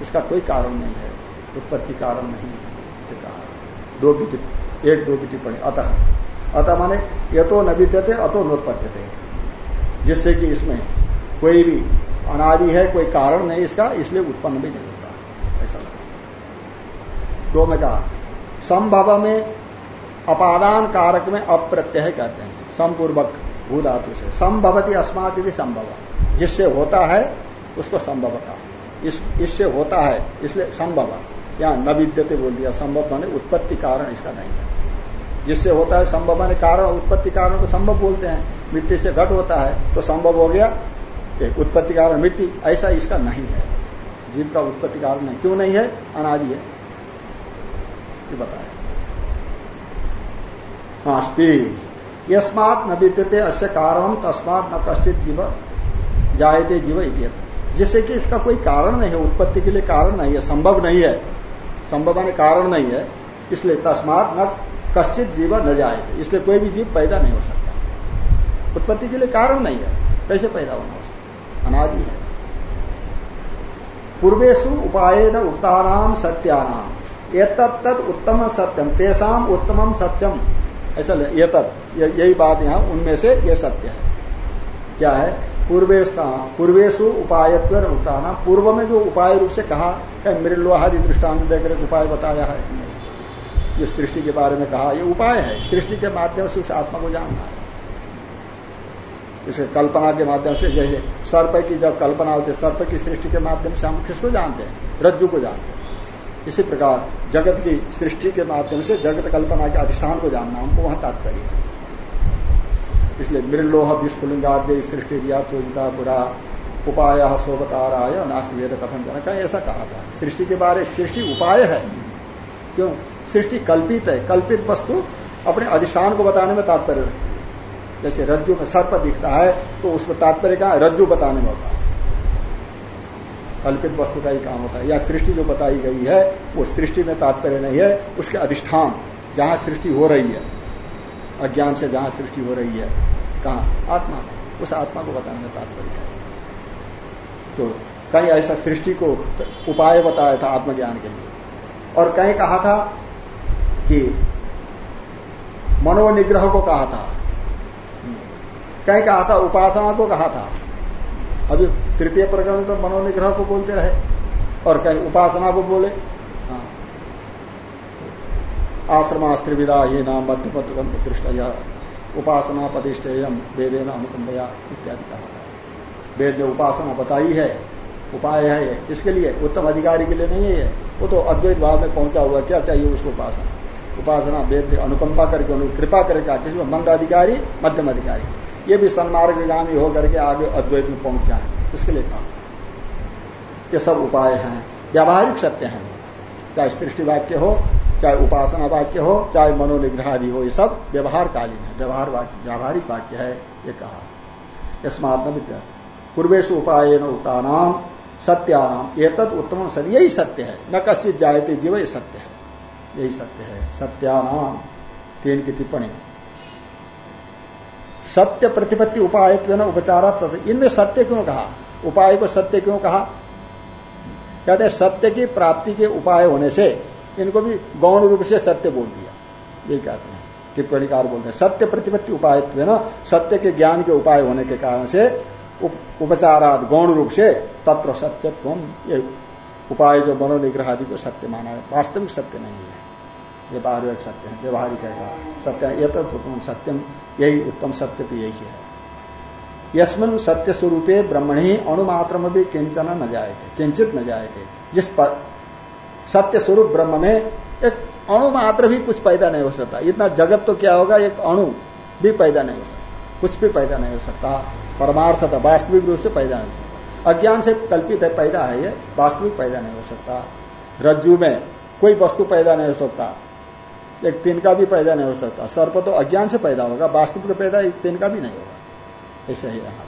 इसका कोई कारण नहीं है, उत्पत्ति कारण नहीं कहा। दो एक दो की टिप्पणी अतः अतः माने ये तो न विद्यते, अतो नोत्पत्ति जिससे कि इसमें कोई भी अनादि है, कोई कारण नहीं इसका, इसलिए उत्पन्न भी नहीं होता। ऐसा लगा। दो में कहा, संभव में अपादान कारक में अप्रत्यय कहते हैं। समपूर्वक भू धातु से। संभवती अस्मात यदि संभव। जिससे होता है, उसको संभव कहा। इस, इससे होता है, इसलिए संभव। या न विद्यते बोल दिया, संभव माने उत्पत्ति कारण इसका नहीं है। जिससे होता है संभव माने कारण, उत्पत्ति कारण को संभव बोलते हैं। मिट्टी से घट होता है तो संभव हो गया उत्पत्ति कारण मिट्टी, ऐसा इसका नहीं है। जीव का उत्पत्ति कारण नहीं क्यों नहीं है? अनादि है। ये बताया। नास्ती। यस्मात न विद्यते अश्य कारण तस्मात न कश्चित जीव जायते जीव इतियत जिससे कि इसका कोई कारण नहीं है, उत्पत्ति के लिए कारण नहीं है, संभव नहीं है। संभव माने कारण नहीं है, इसलिए तस्मात न कश्चित जीव न जाए इसलिए कोई भी जीव पैदा नहीं हो सकता। उत्पत्ति के लिए कारण नहीं है, कैसे पैदा होना हो सकता? अनादि है। पूर्वेशु उपाय न उक्तानाम सत्यानाम ये तत्त उत्तम सत्यम तेसाम उत्तम सत्यम ऐसा ये तत् यही बात यहाँ, उनमें से ये सत्य है। क्या है? पूर्वेश पूर्वेशु उपायत्व उक्ताना। पूर्व में जो उपाय रूप से कहा मृलोहादि दृष्टांत देकर उपाय बताया है। ये सृष्टि के बारे में कहा, ये उपाय है। सृष्टि के माध्यम से उस आत्मा को जानना है। इसे कल्पना के माध्यम से, जैसे सर्प की जब कल्पना होती है, सर्प की सृष्टि के माध्यम से हम किसको जानते हैं? रज्जु को जानते हैं। इसी प्रकार जगत की सृष्टि के माध्यम से जगत कल्पना के अधिष्ठान को जानना, हमको वहाँ तात्पर्य है। इसलिए मृलोह विस्फुलिंगाद्य, सृष्टि रिया चोदिता बुरा उपाय सोबताराय नास्त वेद कथन जनक ऐसा कहा था। सृष्टि के बारे सृष्टि उपाय है। क्यों? सृष्टि कल्पित है। कल्पित वस्तु अपने अधिष्ठान को बताने में तात्पर्य जैसे रज्जु में सर्प दिखता है तो उसको तात्पर्य कहा रज्जु बताने में होता है। कल्पित वस्तु का ही काम होता है। या सृष्टि जो बताई गई है, वो सृष्टि में तात्पर्य नहीं है, उसके अधिष्ठान, जहाँ सृष्टि हो रही है, अज्ञान से जहाँ सृष्टि हो रही है, कहा? आत्मा उस आत्मा को बताने में तात्पर्य है। तो कहीं ऐसा सृष्टि को उपाय बताया था आत्मज्ञान के लिए। और कहीं कहा था कि मनोनिग्रह को कहा था। कहीं कहा था, उपासना को कहा था। अभी तृतीय प्रकरण तो मनोनिग्रह को बोलते रहे और कहीं उपासना को बोले। हाँ। आश्रमास्त्रिविदा ही नाम मध्य दृष्ट उपासना प्रतिष्ठेयम न अनुकंबया इत्यादि कहा था। वेद ने उपासना बताई है, उपाय है इसके लिए उत्तम अधिकारी के लिए नहीं है वो तो अद्वैत भाव में पहुँचा हुआ क्या चाहिए उसको उपासना? उपासना वेद अनुकंपा करके उन्हें कृपा करेगा किसी मंद अधिकारी मध्यम अधिकारी। ये भी सन्मार्गामी होकर के आगे अद्वैत में पहुँच जाए। इसके लिए कहा। ये सब उपाय हैं। व्यावहारिक सत्य हैं। चाहे सृष्टि वाक्य हो, चाहे उपासना वाक्य हो, चाहे मनोनिग्रह आदि हो, ये सब व्यवहारकालीन है। व्यवहार व्यावहारिक वाक्य है, ये कहा। यस्मात न पूर्वेश उपाय उक्तानाम सत्यानाम एक उत्तम सत्य यही सत्य है। न कश्चित जायते जीव, ये सत्य है। यही सत्य है। सत्यानाम तीन की टिप्पणी। सत्य प्रतिपत्ति उपाय उपचार इनमें सत्य क्यों कहा? उपाय को सत्य क्यों कहा? कहते हैं सत्य की प्राप्ति के उपाय होने से इनको भी गौण रूप से सत्य बोल दिया। ये कहते हैं टिप्पणीकार बोलते हैं सत्य प्रतिपत्ति उपाय सत्य के ज्ञान के उपाय होने के कारण से उप, उपचाराद गौण रूप से तत्व सत्य ये उपाय जो मनोनिग्रह आदि को सत्य माना है वास्तविक सत्य नहीं है। ये वास्तविक सत्य है व्यवहारिक है सत्य ये तो उत्तम सत्यम, यही उत्तम सत्य तो यही है। यशमिन सत्य स्वरूपे ब्रह्मण ब्रह्मणी अणुमात्र में भी किंचन न जाए थे किंचित न जाए थे जिस पर सत्य स्वरूप ब्रह्म में एक अणुमात्र भी कुछ पैदा नहीं हो सकता। इतना जगत तो क्या होगा, एक अणु भी पैदा नहीं हो सकता, कुछ भी पैदा नहीं हो सकता। परमार्थ था वास्तविक रूप से पैदा नहीं हो सकता। अज्ञान से कल्पित है, पैदा है ये, वास्तविक पैदा नहीं हो सकता। रज्जु में कोई वस्तु पैदा नहीं हो सकता। एक तीन का भी पैदा नहीं हो सकता। सर्प तो अज्ञान से पैदा होगा वास्तविक पैदा एक तीन का भी नहीं होगा। ऐसा ही यहाँ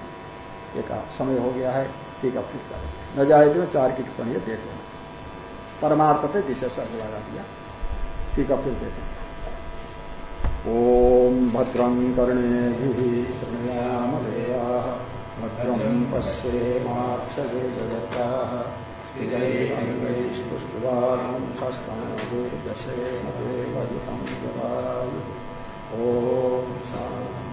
एक समय हो गया है ठीक है फिर कर। न जाए तो चार की टिप्पणी देख लेना परमार्थ थे दिशा सहज लगा दिया ठीक है फिर देखें। ओम भद्रं कर्णे श्रृणयाम देवा भद्रं पश्येमाक्षजता स्थिरैरङ्गैस्तुष्टुवानं शस्तानुर्दशेन देवयुतं जवायु ॐ